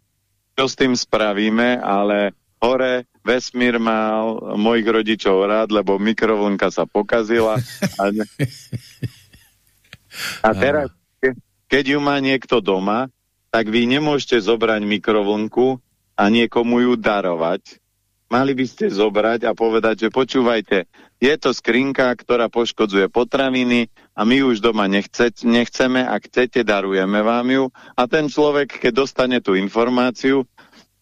čo s tým spravíme, ale hore vesmír mal mojich rodičov rád, lebo mikrovlnka sa pokazila. A, a teraz, keď ju má niekto doma, tak vy nemôžete zobrať mikrovlnku a niekomu ju darovať. Mali by ste zobrať a povedať, že počúvajte, je to skrinka, ktorá poškodzuje potraviny a my už doma nechce, nechceme, ak chcete, darujeme vám ju. A ten človek, keď dostane tú informáciu,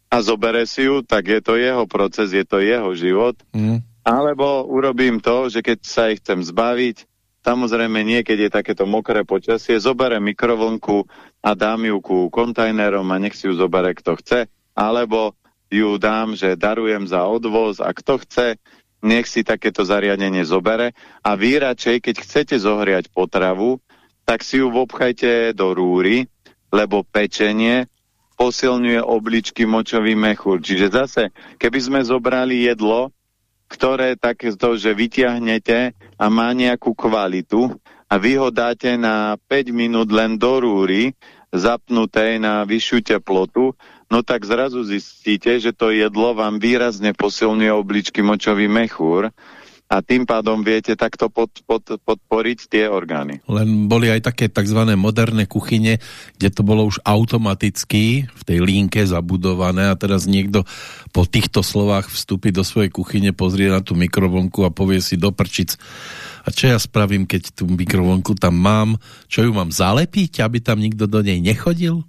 a zobere si ju, tak je to jeho proces, je to jeho život. Mm. Alebo urobím to, že keď sa ich chcem zbaviť, samozrejme nie, keď je takéto mokré počasie, zoberem mikrovlnku a dám ju ku kontajnerom a nech si ju zobere kto chce, alebo ju dám, že darujem za odvoz a kto chce, nech si takéto zariadenie zobere a vy radšej, keď chcete zohriať potravu, tak si ju vobchajte do rúry, lebo pečenie posilňuje obličky močový mechúr. Čiže zase, keby sme zobrali jedlo, ktoré takéto, že vyťahnete a má nejakú kvalitu a vy ho dáte na 5 minút len do rúry, zapnutej na vyššiu teplotu, no tak zrazu zistíte, že to jedlo vám výrazne posilňuje obličky močový mechúr a tým pádom viete takto pod, pod, podporiť tie orgány. Len boli aj také tzv. moderné kuchyne, kde to bolo už automaticky v tej línke zabudované a teraz niekto po týchto slovách vstúpi do svojej kuchyne, pozrie na tú mikrovlnku a povie si do prčic a čo ja spravím, keď tú mikrovlnku tam mám, čo ju mám zalepiť, aby tam nikto do nej nechodil?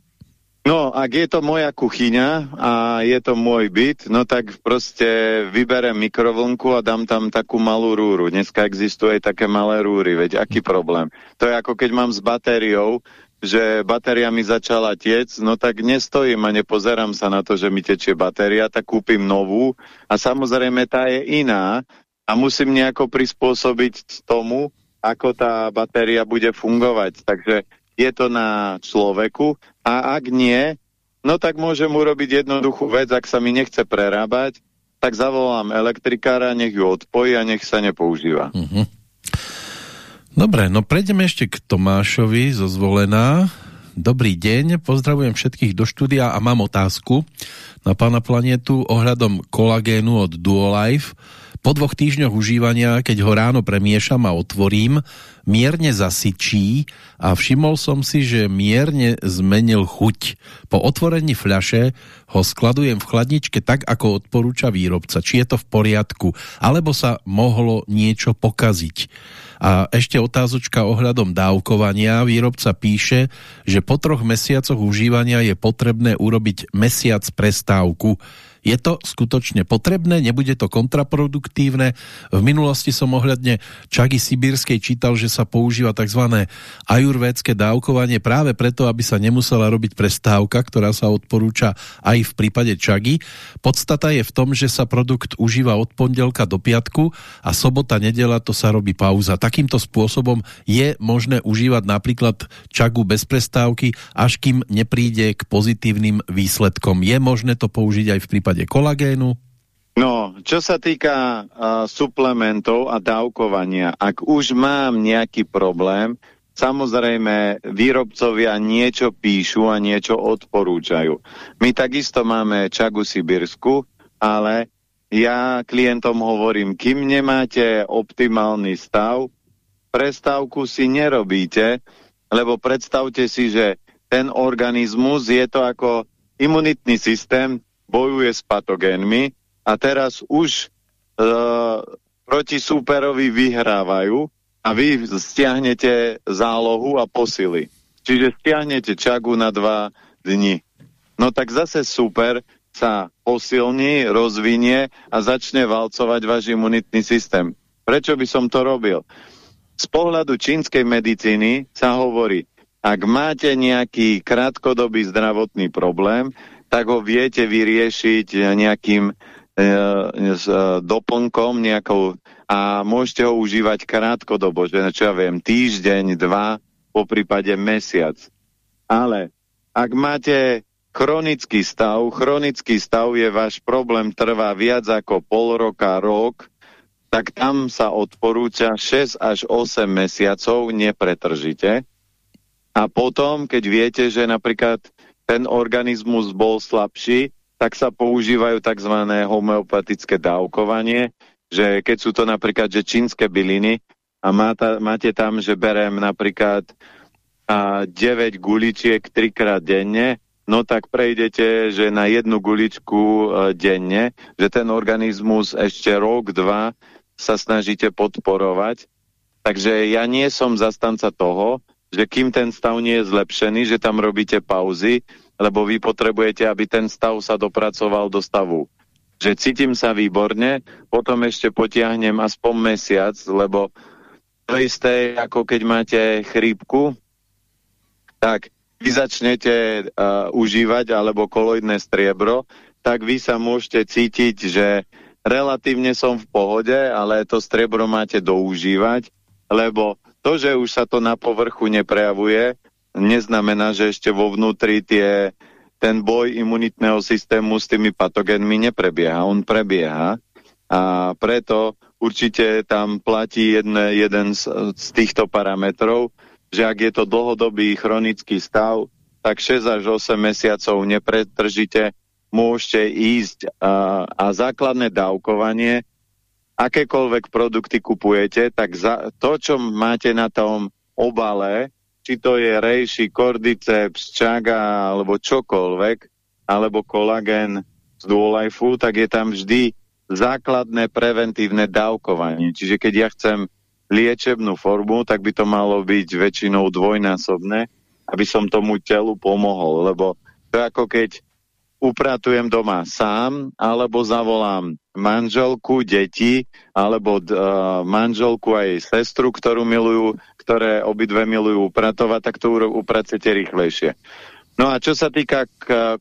No, ak je to moja kuchyňa a je to môj byt, no tak proste vyberem mikrovlnku a dám tam takú malú rúru. Dneska existuje aj také malé rúry, veď aký problém? To je ako keď mám s batériou, že batéria mi začala tiec, no tak nestojím a nepozerám sa na to, že mi tečie batéria, tak kúpim novú a samozrejme tá je iná a musím nejako prispôsobiť tomu, ako tá batéria bude fungovať. Takže je to na človeku a ak nie, no tak môžem urobiť jednoduchú vec, ak sa mi nechce prerábať, tak zavolám elektrikára, nech ju odpojí a nech sa nepoužíva. Mhm. -huh. Dobre, no prejdeme ešte k Tomášovi zo Zvolená. Dobrý deň, pozdravujem všetkých do štúdia a mám otázku na pána planetu ohľadom kolagénu od Duolife. Po dvoch týždňoch užívania, keď ho ráno premiešam a otvorím, mierne zasyčí a všimol som si, že mierne zmenil chuť. Po otvorení fľaše ho skladujem v chladničke tak, ako odporúča výrobca. Či je to v poriadku, alebo sa mohlo niečo pokaziť. A ešte otázočka ohľadom dávkovania. Výrobca píše, že po troch mesiacoch užívania je potrebné urobiť mesiac prestávku je to skutočne potrebné? Nebude to kontraproduktívne? V minulosti som ohľadne Čagy Sibírskej čítal, že sa používa tzv. ajurvédske dávkovanie práve preto, aby sa nemusela robiť prestávka, ktorá sa odporúča aj v prípade Čagy. Podstata je v tom, že sa produkt užíva od pondelka do piatku a sobota, nedela to sa robí pauza. Takýmto spôsobom je možné užívať napríklad Čagu bez prestávky, až kým nepríde k pozitívnym výsledkom. Je možné to použiť aj v prípade prípade kolagénu? No, čo sa týka uh, suplementov a dávkovania, ak už mám nejaký problém, samozrejme výrobcovia niečo píšu a niečo odporúčajú. My takisto máme Čagu Sibirsku, ale ja klientom hovorím, kým nemáte optimálny stav, prestávku si nerobíte, lebo predstavte si, že ten organizmus je to ako imunitný systém, bojuje s patogénmi a teraz už e, proti súperovi vyhrávajú a vy stiahnete zálohu a posily. Čiže stiahnete čagu na dva dni. No tak zase super sa posilní, rozvinie a začne valcovať váš imunitný systém. Prečo by som to robil? Z pohľadu čínskej medicíny sa hovorí, ak máte nejaký krátkodobý zdravotný problém, tak ho viete vyriešiť nejakým e, s e, doplnkom nejakou a môžete ho užívať krátkodobo, že čo ja viem, týždeň, dva, po prípade mesiac. Ale ak máte chronický stav, chronický stav je váš problém, trvá viac ako pol roka, rok, tak tam sa odporúča 6 až 8 mesiacov nepretržite. A potom, keď viete, že napríklad ten organizmus bol slabší, tak sa používajú tzv. homeopatické dávkovanie, že keď sú to napríklad že čínske byliny a má ta, máte tam, že berem napríklad a 9 guličiek trikrát denne, no tak prejdete, že na jednu guličku e, denne, že ten organizmus ešte rok, dva sa snažíte podporovať. Takže ja nie som zastanca toho, že kým ten stav nie je zlepšený, že tam robíte pauzy, lebo vy potrebujete, aby ten stav sa dopracoval do stavu. Že cítim sa výborne, potom ešte potiahnem aspoň mesiac, lebo to isté, ako keď máte chrípku, tak vy začnete uh, užívať alebo koloidné striebro, tak vy sa môžete cítiť, že relatívne som v pohode, ale to striebro máte doužívať, lebo to, že už sa to na povrchu neprejavuje, neznamená, že ešte vo vnútri tie, ten boj imunitného systému s tými patogénmi neprebieha. On prebieha a preto určite tam platí jedne, jeden z, z týchto parametrov, že ak je to dlhodobý chronický stav, tak 6 až 8 mesiacov nepretržite môžete ísť a, a základné dávkovanie akékoľvek produkty kupujete, tak za to, čo máte na tom obale, či to je rejši, kordyceps, čaga alebo čokoľvek, alebo kolagén z Duolife, tak je tam vždy základné preventívne dávkovanie. Čiže keď ja chcem liečebnú formu, tak by to malo byť väčšinou dvojnásobné, aby som tomu telu pomohol, lebo to ako keď upratujem doma sám, alebo zavolám manželku, deti, alebo uh, manželku a jej sestru, ktorú milujú, ktoré obidve milujú upratovať, tak to upracete rýchlejšie. No a čo sa týka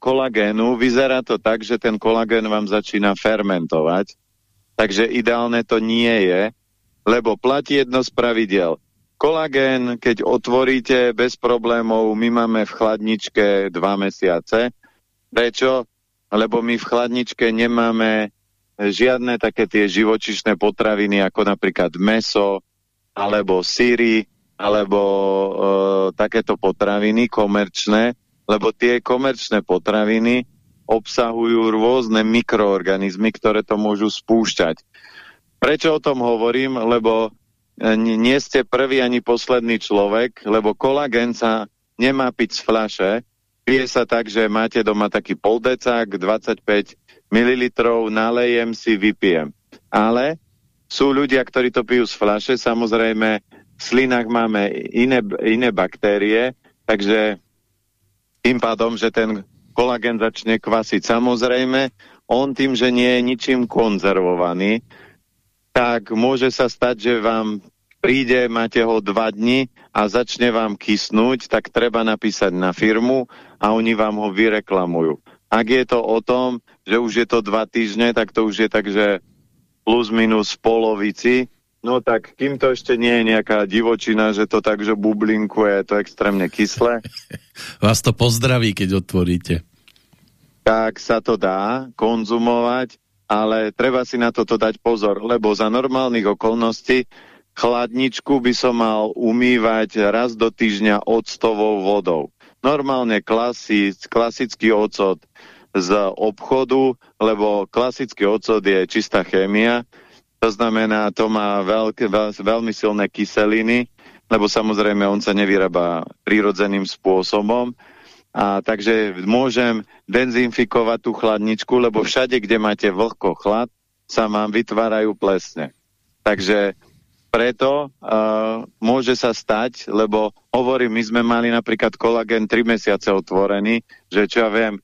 kolagénu, vyzerá to tak, že ten kolagén vám začína fermentovať, takže ideálne to nie je, lebo platí jedno z pravidel. Kolagén, keď otvoríte bez problémov, my máme v chladničke dva mesiace, Prečo? Lebo my v chladničke nemáme žiadne také tie živočišné potraviny, ako napríklad meso, alebo síry, alebo e, takéto potraviny komerčné, lebo tie komerčné potraviny obsahujú rôzne mikroorganizmy, ktoré to môžu spúšťať. Prečo o tom hovorím? Lebo e, nie ste prvý ani posledný človek, lebo kolagén sa nemá piť z fľaše, pije sa tak, že máte doma taký poldecák, 25 ml, nalejem si, vypijem. Ale sú ľudia, ktorí to pijú z fľaše, samozrejme v slinách máme iné, iné baktérie, takže tým pádom, že ten kolagén začne kvasiť. Samozrejme, on tým, že nie je ničím konzervovaný, tak môže sa stať, že vám príde, máte ho dva dni a začne vám kysnúť, tak treba napísať na firmu a oni vám ho vyreklamujú. Ak je to o tom, že už je to dva týždne, tak to už je tak, že plus minus polovici. No tak kým to ešte nie je nejaká divočina, že to tak, že bublinkuje, je to extrémne kyslé. Vás to pozdraví, keď otvoríte. Tak sa to dá konzumovať, ale treba si na toto dať pozor, lebo za normálnych okolností chladničku by som mal umývať raz do týždňa octovou vodou. Normálne klasic, klasický ocot z obchodu, lebo klasický ocot je čistá chémia, to znamená, to má veľké, veľ, veľmi silné kyseliny, lebo samozrejme on sa nevyrába prírodzeným spôsobom. A takže môžem dezinfikovať tú chladničku, lebo všade, kde máte vlhko chlad, sa vám vytvárajú plesne. Takže preto uh, môže sa stať, lebo hovorím, my sme mali napríklad kolagen 3 mesiace otvorený, že čo ja viem,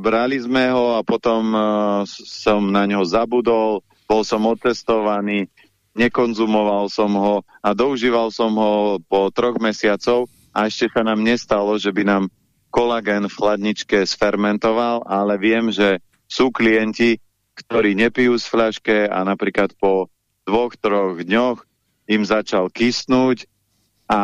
brali sme ho a potom uh, som na ňo zabudol, bol som otestovaný, nekonzumoval som ho a doužíval som ho po troch mesiacov a ešte sa nám nestalo, že by nám kolagén v chladničke sfermentoval, ale viem, že sú klienti, ktorí nepijú z fľaške a napríklad po dvoch, troch dňoch im začal kysnúť a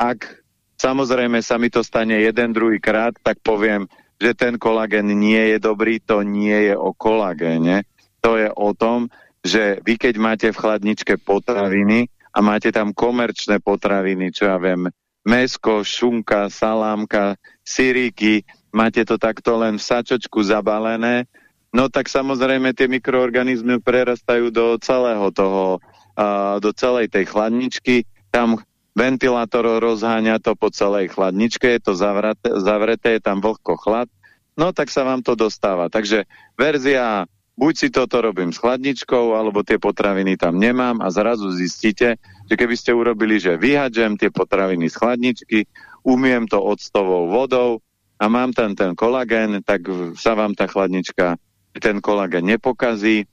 ak samozrejme sa mi to stane jeden, druhý krát, tak poviem, že ten kolagén nie je dobrý, to nie je o kolagéne, to je o tom, že vy keď máte v chladničke potraviny a máte tam komerčné potraviny, čo ja viem, mesko, šunka, salámka, syríky, máte to takto len v sačočku zabalené, no tak samozrejme tie mikroorganizmy prerastajú do celého toho, uh, do celej tej chladničky, tam ventilátor rozháňa to po celej chladničke, je to zavreté, zavreté je tam vlhko chlad, no tak sa vám to dostáva. Takže verzia buď si toto robím s chladničkou, alebo tie potraviny tam nemám a zrazu zistíte, že keby ste urobili, že vyhadžem tie potraviny z chladničky, umiem to octovou vodou a mám tam ten kolagén, tak sa vám tá chladnička, ten kolagén nepokazí.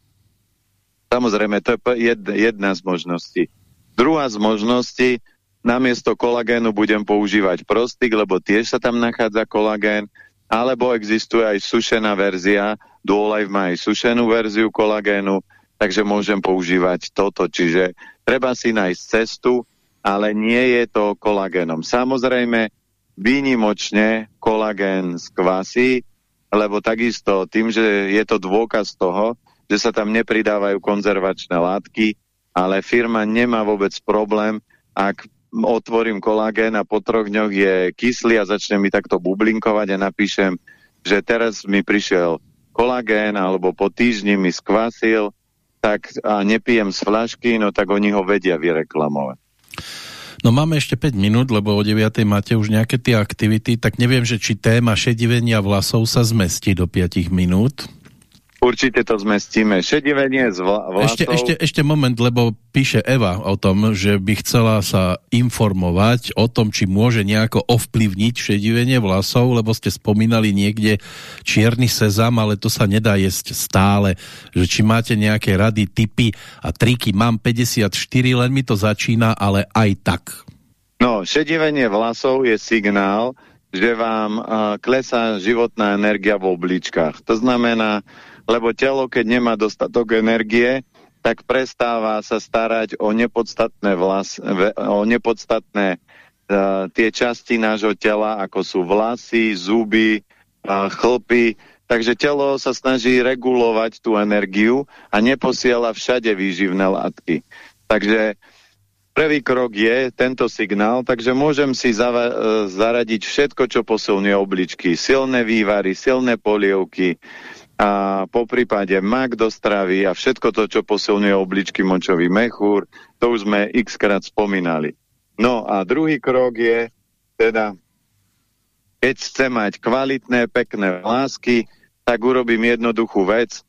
Samozrejme, to je jedna z možností. Druhá z možností, namiesto kolagénu budem používať prostik, lebo tiež sa tam nachádza kolagén, alebo existuje aj sušená verzia, Duolife má aj sušenú verziu kolagénu, takže môžem používať toto, čiže treba si nájsť cestu, ale nie je to kolagénom. Samozrejme, výnimočne kolagén skvasí, lebo takisto tým, že je to dôkaz toho, že sa tam nepridávajú konzervačné látky, ale firma nemá vôbec problém, ak otvorím kolagén a po troch dňoch je kyslý a začne mi takto bublinkovať a napíšem, že teraz mi prišiel kolagén alebo po týždni mi skvasil, tak a nepijem z flašky, no tak oni ho vedia vyreklamovať. No máme ešte 5 minút, lebo o 9. máte už nejaké tie aktivity, tak neviem, že či téma šedivenia vlasov sa zmestí do 5 minút. Určite to zmestíme. Šedivenie z vlasov... Ešte, ešte, ešte moment, lebo píše Eva o tom, že by chcela sa informovať o tom, či môže nejako ovplyvniť šedivenie vlasov, lebo ste spomínali niekde čierny sezam, ale to sa nedá jesť stále. Že či máte nejaké rady, typy a triky. Mám 54, len mi to začína, ale aj tak. No, šedivenie vlasov je signál, že vám uh, klesá životná energia v obličkách. To znamená, lebo telo, keď nemá dostatok energie, tak prestáva sa starať o nepodstatné, vlas, o nepodstatné uh, tie časti nášho tela, ako sú vlasy, zuby, uh, chlpy. Takže telo sa snaží regulovať tú energiu a neposiela všade výživné látky. Takže prvý krok je tento signál, takže môžem si uh, zaradiť všetko, čo posilňuje obličky. Silné vývary, silné polievky, a po prípade mak do stravy a všetko to, čo posilňuje obličky, močový mechúr, to už sme x krát spomínali. No a druhý krok je teda, keď chce mať kvalitné, pekné lásky, tak urobím jednoduchú vec.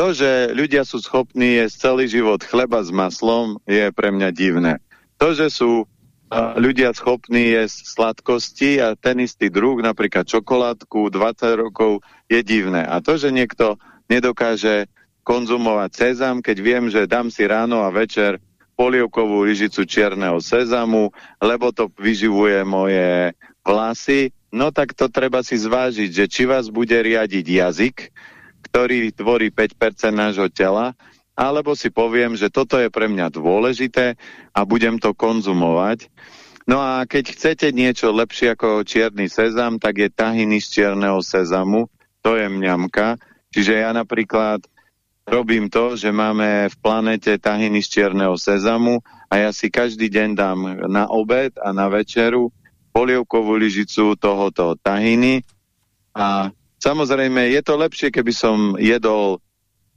To, že ľudia sú schopní jesť celý život chleba s maslom, je pre mňa divné. To, že sú ľudia schopní jesť sladkosti a ten istý druh, napríklad čokoládku, 20 rokov, je divné. A to, že niekto nedokáže konzumovať sezam, keď viem, že dám si ráno a večer polievkovú lyžicu čierneho sezamu, lebo to vyživuje moje vlasy, no tak to treba si zvážiť, že či vás bude riadiť jazyk, ktorý tvorí 5% nášho tela, alebo si poviem, že toto je pre mňa dôležité a budem to konzumovať. No a keď chcete niečo lepšie ako čierny sezam, tak je tahiny z čierneho sezamu, to je mňamka. Čiže ja napríklad robím to, že máme v planete tahiny z čierneho sezamu a ja si každý deň dám na obed a na večeru polievkovú lyžicu tohoto tahiny a samozrejme je to lepšie, keby som jedol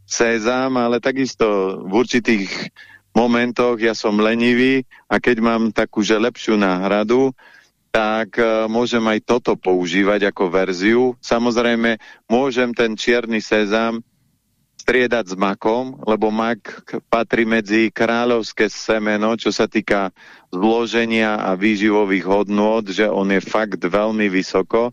sezam, ale takisto v určitých momentoch ja som lenivý a keď mám takú, že lepšiu náhradu, tak uh, môžem aj toto používať ako verziu. Samozrejme, môžem ten čierny sezam striedať s makom, lebo mak patrí medzi kráľovské semeno, čo sa týka zloženia a výživových hodnôt, že on je fakt veľmi vysoko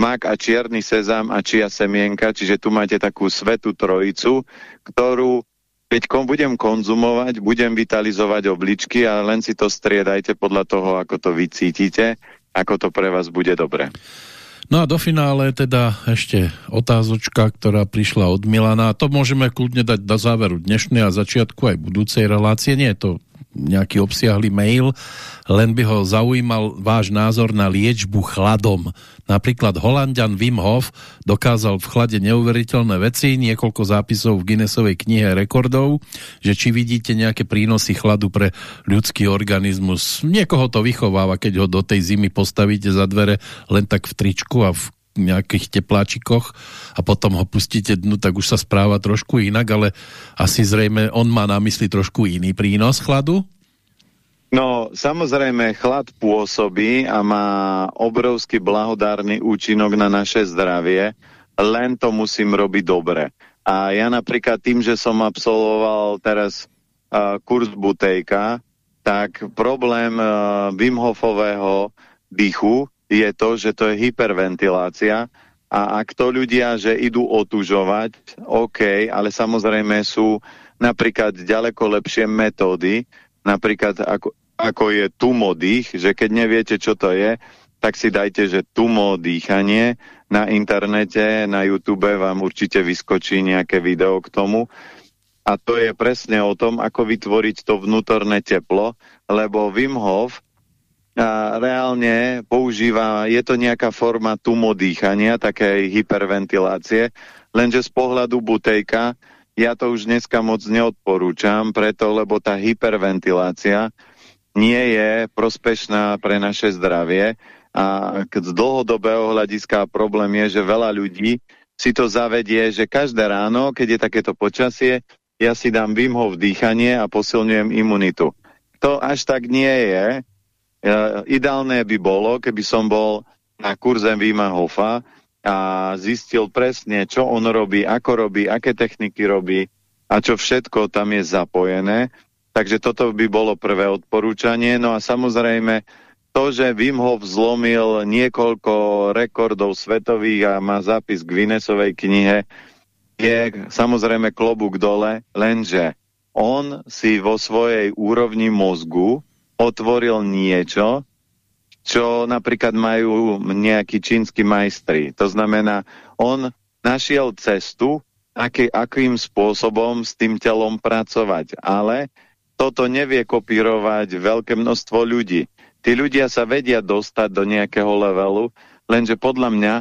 mak a čierny sezam a čia semienka, čiže tu máte takú svetú trojicu, ktorú keď kom budem konzumovať, budem vitalizovať obličky a len si to striedajte podľa toho, ako to vycítite, ako to pre vás bude dobre. No a do finále teda ešte otázočka, ktorá prišla od Milana. To môžeme kľudne dať do záveru dnešnej a začiatku aj budúcej relácie. Nie je to nejaký obsiahly mail, len by ho zaujímal váš názor na liečbu chladom. Napríklad Holandian Wim Hof dokázal v chlade neuveriteľné veci, niekoľko zápisov v Guinnessovej knihe rekordov, že či vidíte nejaké prínosy chladu pre ľudský organizmus. Niekoho to vychováva, keď ho do tej zimy postavíte za dvere len tak v tričku a v nejakých tepláčikoch a potom ho pustíte dnu, tak už sa správa trošku inak, ale asi zrejme on má na mysli trošku iný prínos chladu? No, samozrejme, chlad pôsobí a má obrovský blahodárny účinok na naše zdravie, len to musím robiť dobre. A ja napríklad tým, že som absolvoval teraz uh, kurz butejka, tak problém uh, Wim Hofového dýchu je to, že to je hyperventilácia a ak to ľudia, že idú otužovať, OK, ale samozrejme sú napríklad ďaleko lepšie metódy, napríklad ako, ako je tumodých, že keď neviete, čo to je, tak si dajte, že tumo dýchanie na internete, na YouTube vám určite vyskočí nejaké video k tomu. A to je presne o tom, ako vytvoriť to vnútorné teplo, lebo Wim Hof reálne používa, je to nejaká forma tumodýchania, také hyperventilácie, lenže z pohľadu butejka ja to už dneska moc neodporúčam, preto lebo tá hyperventilácia nie je prospešná pre naše zdravie a z dlhodobého hľadiska problém je, že veľa ľudí si to zavedie, že každé ráno, keď je takéto počasie, ja si dám Wim dýchanie a posilňujem imunitu. To až tak nie je, ideálne by bolo, keby som bol na kurze Vima Hofa a zistil presne, čo on robí, ako robí, aké techniky robí a čo všetko tam je zapojené. Takže toto by bolo prvé odporúčanie. No a samozrejme to, že Wim Hof zlomil niekoľko rekordov svetových a má zápis k Guinnessovej knihe, je samozrejme klobúk dole, lenže on si vo svojej úrovni mozgu otvoril niečo, čo napríklad majú nejakí čínsky majstri. To znamená, on našiel cestu, aký, akým spôsobom s tým telom pracovať. Ale toto nevie kopírovať veľké množstvo ľudí. Tí ľudia sa vedia dostať do nejakého levelu, lenže podľa mňa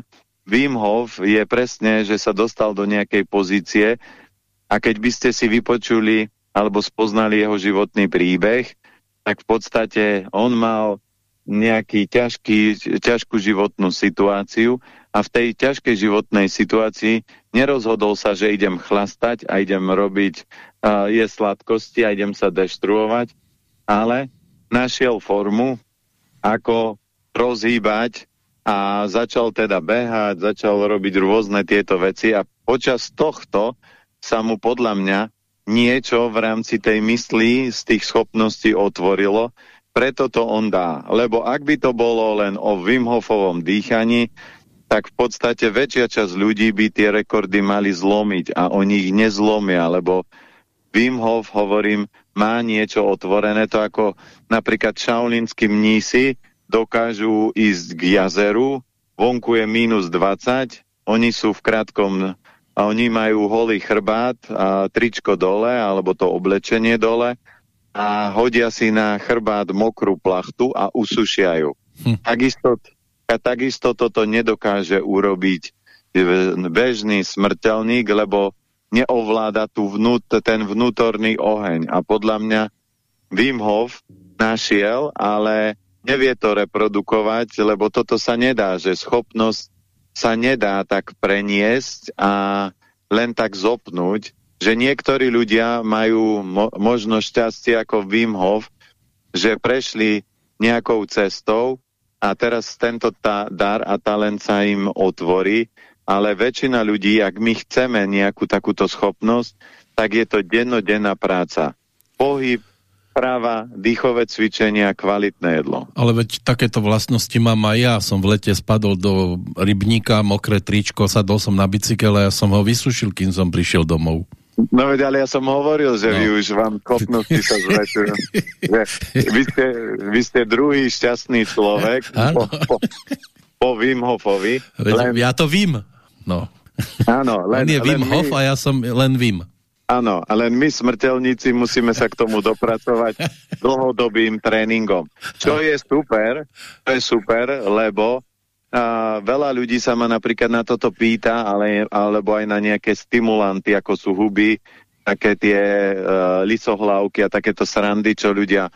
Wim Hof je presne, že sa dostal do nejakej pozície a keď by ste si vypočuli alebo spoznali jeho životný príbeh, tak v podstate on mal nejaký ťažký, ťažkú životnú situáciu a v tej ťažkej životnej situácii nerozhodol sa, že idem chlastať a idem robiť uh, je sladkosti a idem sa deštruovať, ale našiel formu, ako rozhýbať a začal teda behať, začal robiť rôzne tieto veci a počas tohto sa mu podľa mňa niečo v rámci tej mysli z tých schopností otvorilo, preto to on dá. Lebo ak by to bolo len o Wim dýchaní, tak v podstate väčšia časť ľudí by tie rekordy mali zlomiť a oni ich nezlomia, lebo Wim hovorím, má niečo otvorené, to ako napríklad šaulínsky mnísi dokážu ísť k jazeru, vonku je minus 20, oni sú v krátkom a oni majú holý chrbát a tričko dole, alebo to oblečenie dole a hodia si na chrbát mokrú plachtu a usušia. Hm. Takisto, a takisto toto nedokáže urobiť bežný smrteľník, lebo neovláda tu vnút, ten vnútorný oheň. A podľa mňa Wim Hof našiel, ale nevie to reprodukovať, lebo toto sa nedá, že schopnosť sa nedá tak preniesť a len tak zopnúť, že niektorí ľudia majú mo možno šťastie ako Wim Hof, že prešli nejakou cestou a teraz tento dar a talent sa im otvorí, ale väčšina ľudí, ak my chceme nejakú takúto schopnosť, tak je to dennodenná práca. Pohyb, práva, dýchové cvičenia, kvalitné jedlo. Ale veď takéto vlastnosti mám aj ja. Som v lete spadol do rybníka, mokré tričko, sadol som na bicykel a ja som ho vysušil, kým som prišiel domov. No veď, ale ja som hovoril, že no. vy už vám kopnosti sa zväčšujú. vy, ste, vy ste druhý šťastný človek po, po, po Wim Hofovi. Veď, len... Ja to vím. No. Áno, len, On je Wim len Hof my... a ja som len Wim. Áno, ale my smrteľníci musíme sa k tomu dopracovať dlhodobým tréningom. Čo je super, to je super, lebo a veľa ľudí sa ma napríklad na toto pýta, ale, alebo aj na nejaké stimulanty, ako sú huby, také tie uh, lisohlávky a takéto srandy, čo ľudia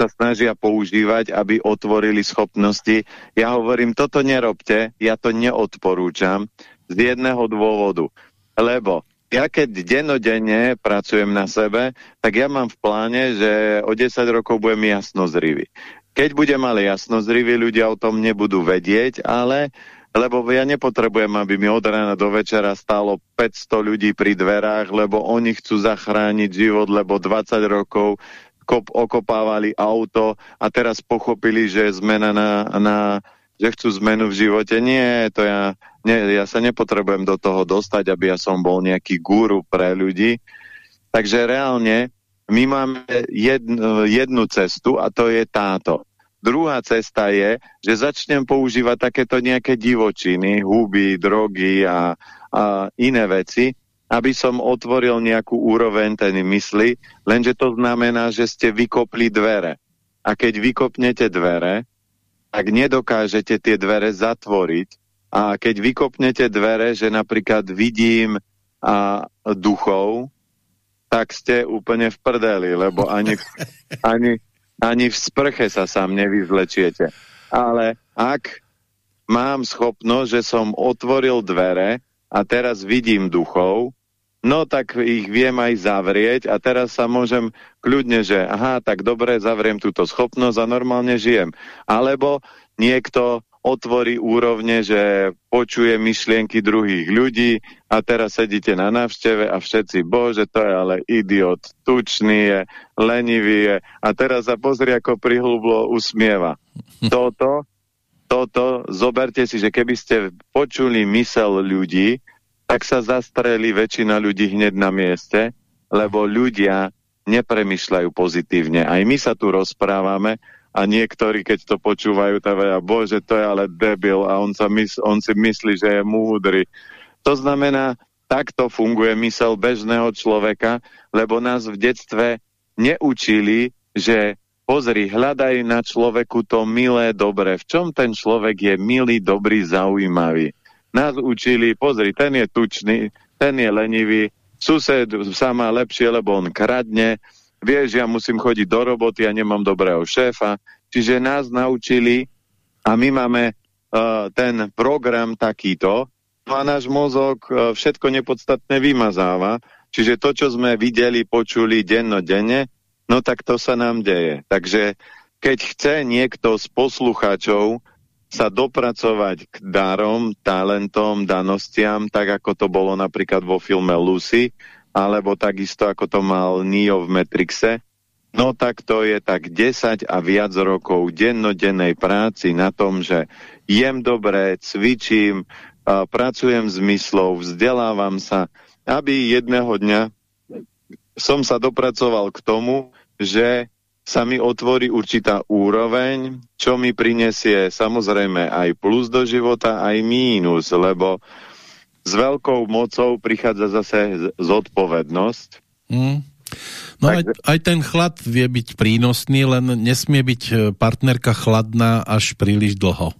sa snažia používať, aby otvorili schopnosti. Ja hovorím, toto nerobte, ja to neodporúčam z jedného dôvodu. Lebo ja keď denodenne pracujem na sebe, tak ja mám v pláne, že o 10 rokov budem jasnozrivý. Keď budem ale jasnozriví, ľudia o tom nebudú vedieť, ale lebo ja nepotrebujem, aby mi od rána do večera stálo 500 ľudí pri dverách, lebo oni chcú zachrániť život, lebo 20 rokov kop, okopávali auto a teraz pochopili, že zmena na, na že chcú zmenu v živote. Nie, to ja, nie, ja sa nepotrebujem do toho dostať, aby ja som bol nejaký guru pre ľudí. Takže reálne my máme jednu, jednu cestu a to je táto. Druhá cesta je, že začnem používať takéto nejaké divočiny, huby, drogy a, a iné veci, aby som otvoril nejakú úroveň ten mysli, lenže to znamená, že ste vykopli dvere. A keď vykopnete dvere, tak nedokážete tie dvere zatvoriť. A keď vykopnete dvere, že napríklad vidím a duchov, tak ste úplne v prdeli, lebo ani, ani, ani v sprche sa sám nevyzlečiete. Ale ak mám schopnosť, že som otvoril dvere a teraz vidím duchov, no tak ich viem aj zavrieť a teraz sa môžem kľudne, že aha, tak dobre, zavriem túto schopnosť a normálne žijem. Alebo niekto otvorí úrovne, že počuje myšlienky druhých ľudí a teraz sedíte na návšteve a všetci, bože, to je ale idiot, tučný je, lenivý je a teraz sa pozri, ako prihlublo usmieva. Toto, toto, zoberte si, že keby ste počuli mysel ľudí, tak sa zastreli väčšina ľudí hneď na mieste, lebo ľudia nepremýšľajú pozitívne. Aj my sa tu rozprávame a niektorí, keď to počúvajú, tak vedia, bože, to je ale debil a on, sa mys on si myslí, že je múdry. To znamená, takto funguje mysel bežného človeka, lebo nás v detstve neučili, že pozri, hľadaj na človeku to milé, dobré. V čom ten človek je milý, dobrý, zaujímavý nás učili, pozri, ten je tučný, ten je lenivý, sused sa má lepšie, lebo on kradne, vieš, ja musím chodiť do roboty a nemám dobrého šéfa, čiže nás naučili a my máme uh, ten program takýto, no a náš mozog uh, všetko nepodstatné vymazáva, čiže to, čo sme videli, počuli dennodenne, no tak to sa nám deje. Takže keď chce niekto z poslucháčov sa dopracovať k darom, talentom, danostiam, tak ako to bolo napríklad vo filme Lucy, alebo takisto ako to mal Neo v Matrixe, No tak to je tak 10 a viac rokov dennodennej práci na tom, že jem dobre, cvičím, pracujem s myslou, vzdelávam sa, aby jedného dňa som sa dopracoval k tomu, že sa mi otvorí určitá úroveň, čo mi prinesie samozrejme aj plus do života, aj mínus, lebo s veľkou mocou prichádza zase zodpovednosť. Mm. No aj, aj ten chlad vie byť prínosný, len nesmie byť e, partnerka chladná až príliš dlho.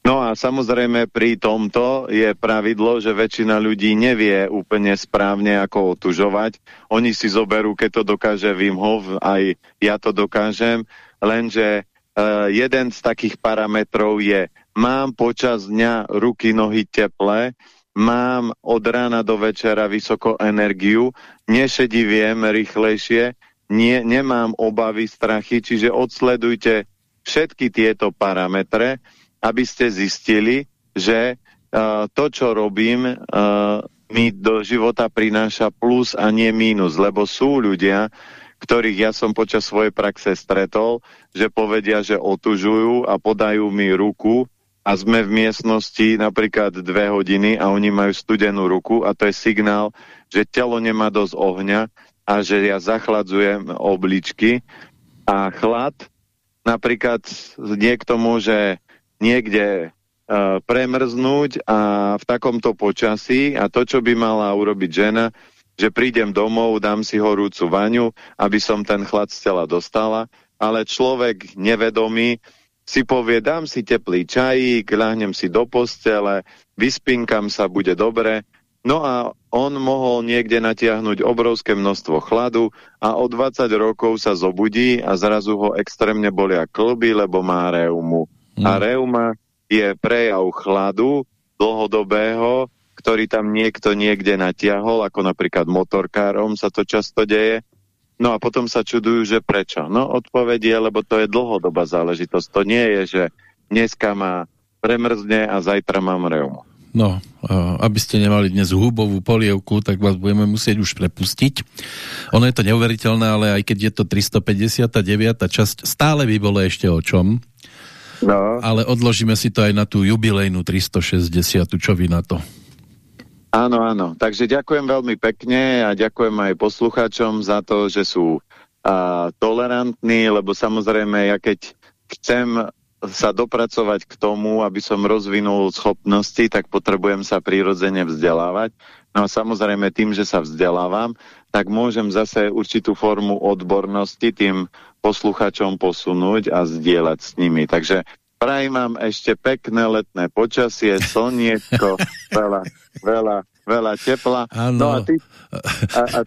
No a samozrejme pri tomto je pravidlo, že väčšina ľudí nevie úplne správne ako otužovať. Oni si zoberú, keď to dokáže Wim Hof, aj ja to dokážem, lenže uh, jeden z takých parametrov je, mám počas dňa ruky, nohy teplé, mám od rána do večera vysoko energiu, nešediviem rýchlejšie, nie, nemám obavy, strachy, čiže odsledujte všetky tieto parametre, aby ste zistili, že uh, to, čo robím, uh, mi do života prináša plus a nie mínus, lebo sú ľudia, ktorých ja som počas svojej praxe stretol, že povedia, že otužujú a podajú mi ruku a sme v miestnosti napríklad dve hodiny a oni majú studenú ruku a to je signál, že telo nemá dosť ohňa a že ja zachladzujem obličky a chlad. Napríklad niekto môže niekde uh, premrznúť a v takomto počasí a to, čo by mala urobiť žena, že prídem domov, dám si horúcu vaňu, aby som ten chlad z tela dostala, ale človek nevedomý si povie, dám si teplý čajík, ľahnem si do postele, vyspinkam sa, bude dobre. No a on mohol niekde natiahnuť obrovské množstvo chladu a o 20 rokov sa zobudí a zrazu ho extrémne bolia klby, lebo má reumu. Mm. A reuma je prejav chladu dlhodobého, ktorý tam niekto niekde natiahol, ako napríklad motorkárom sa to často deje. No a potom sa čudujú, že prečo. No odpoveď je, lebo to je dlhodobá záležitosť. To nie je, že dneska ma premrzne a zajtra mám reumu. No, aby ste nemali dnes húbovú polievku, tak vás budeme musieť už prepustiť. Ono je to neuveriteľné, ale aj keď je to 359. časť, stále by bolo ešte o čom. No. Ale odložíme si to aj na tú jubilejnú 360. Čo vy na to? Áno, áno. Takže ďakujem veľmi pekne a ďakujem aj poslucháčom za to, že sú a, tolerantní, lebo samozrejme, ja keď chcem sa dopracovať k tomu, aby som rozvinul schopnosti, tak potrebujem sa prirodzene vzdelávať. No a samozrejme tým, že sa vzdelávam, tak môžem zase určitú formu odbornosti tým posluchačom posunúť a zdieľať s nimi. Takže Prajem vám ešte pekné letné počasie, slniečko, veľa, veľa, veľa tepla. Ano. No a ty... A, a...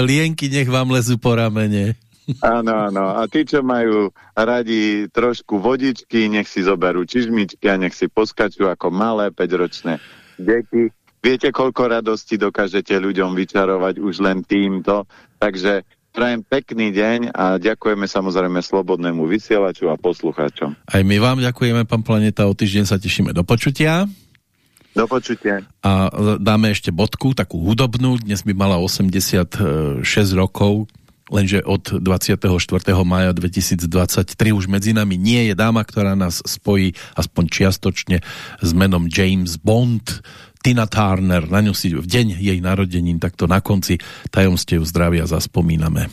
Lienky nech vám lezú po ramene. Áno, áno. A tí, čo majú radi trošku vodičky, nech si zoberú čižmičky a nech si poskačú ako malé 5-ročné deti. Viete, koľko radosti dokážete ľuďom vyčarovať už len týmto. Takže Prajem pekný deň a ďakujeme samozrejme slobodnému vysielaču a poslucháčom. Aj my vám ďakujeme, pán Planeta, o týždeň sa tešíme do počutia. Do počutia. A dáme ešte bodku, takú hudobnú, dnes by mala 86 rokov, lenže od 24. maja 2023 už medzi nami nie je dáma, ktorá nás spojí aspoň čiastočne s menom James Bond, Tina Turner, na ňu si v deň jej narodenín takto na konci tajomstiev zdravia zaspomíname.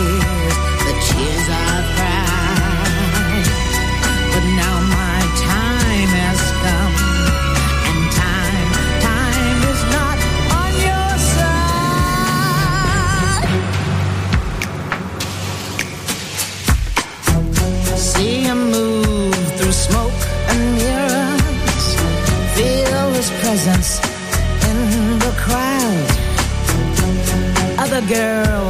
tears, the tears I've cried. But now my time has come, and time, time is not on your side. See him move through smoke and mirrors, feel his presence in the crowd. Other girls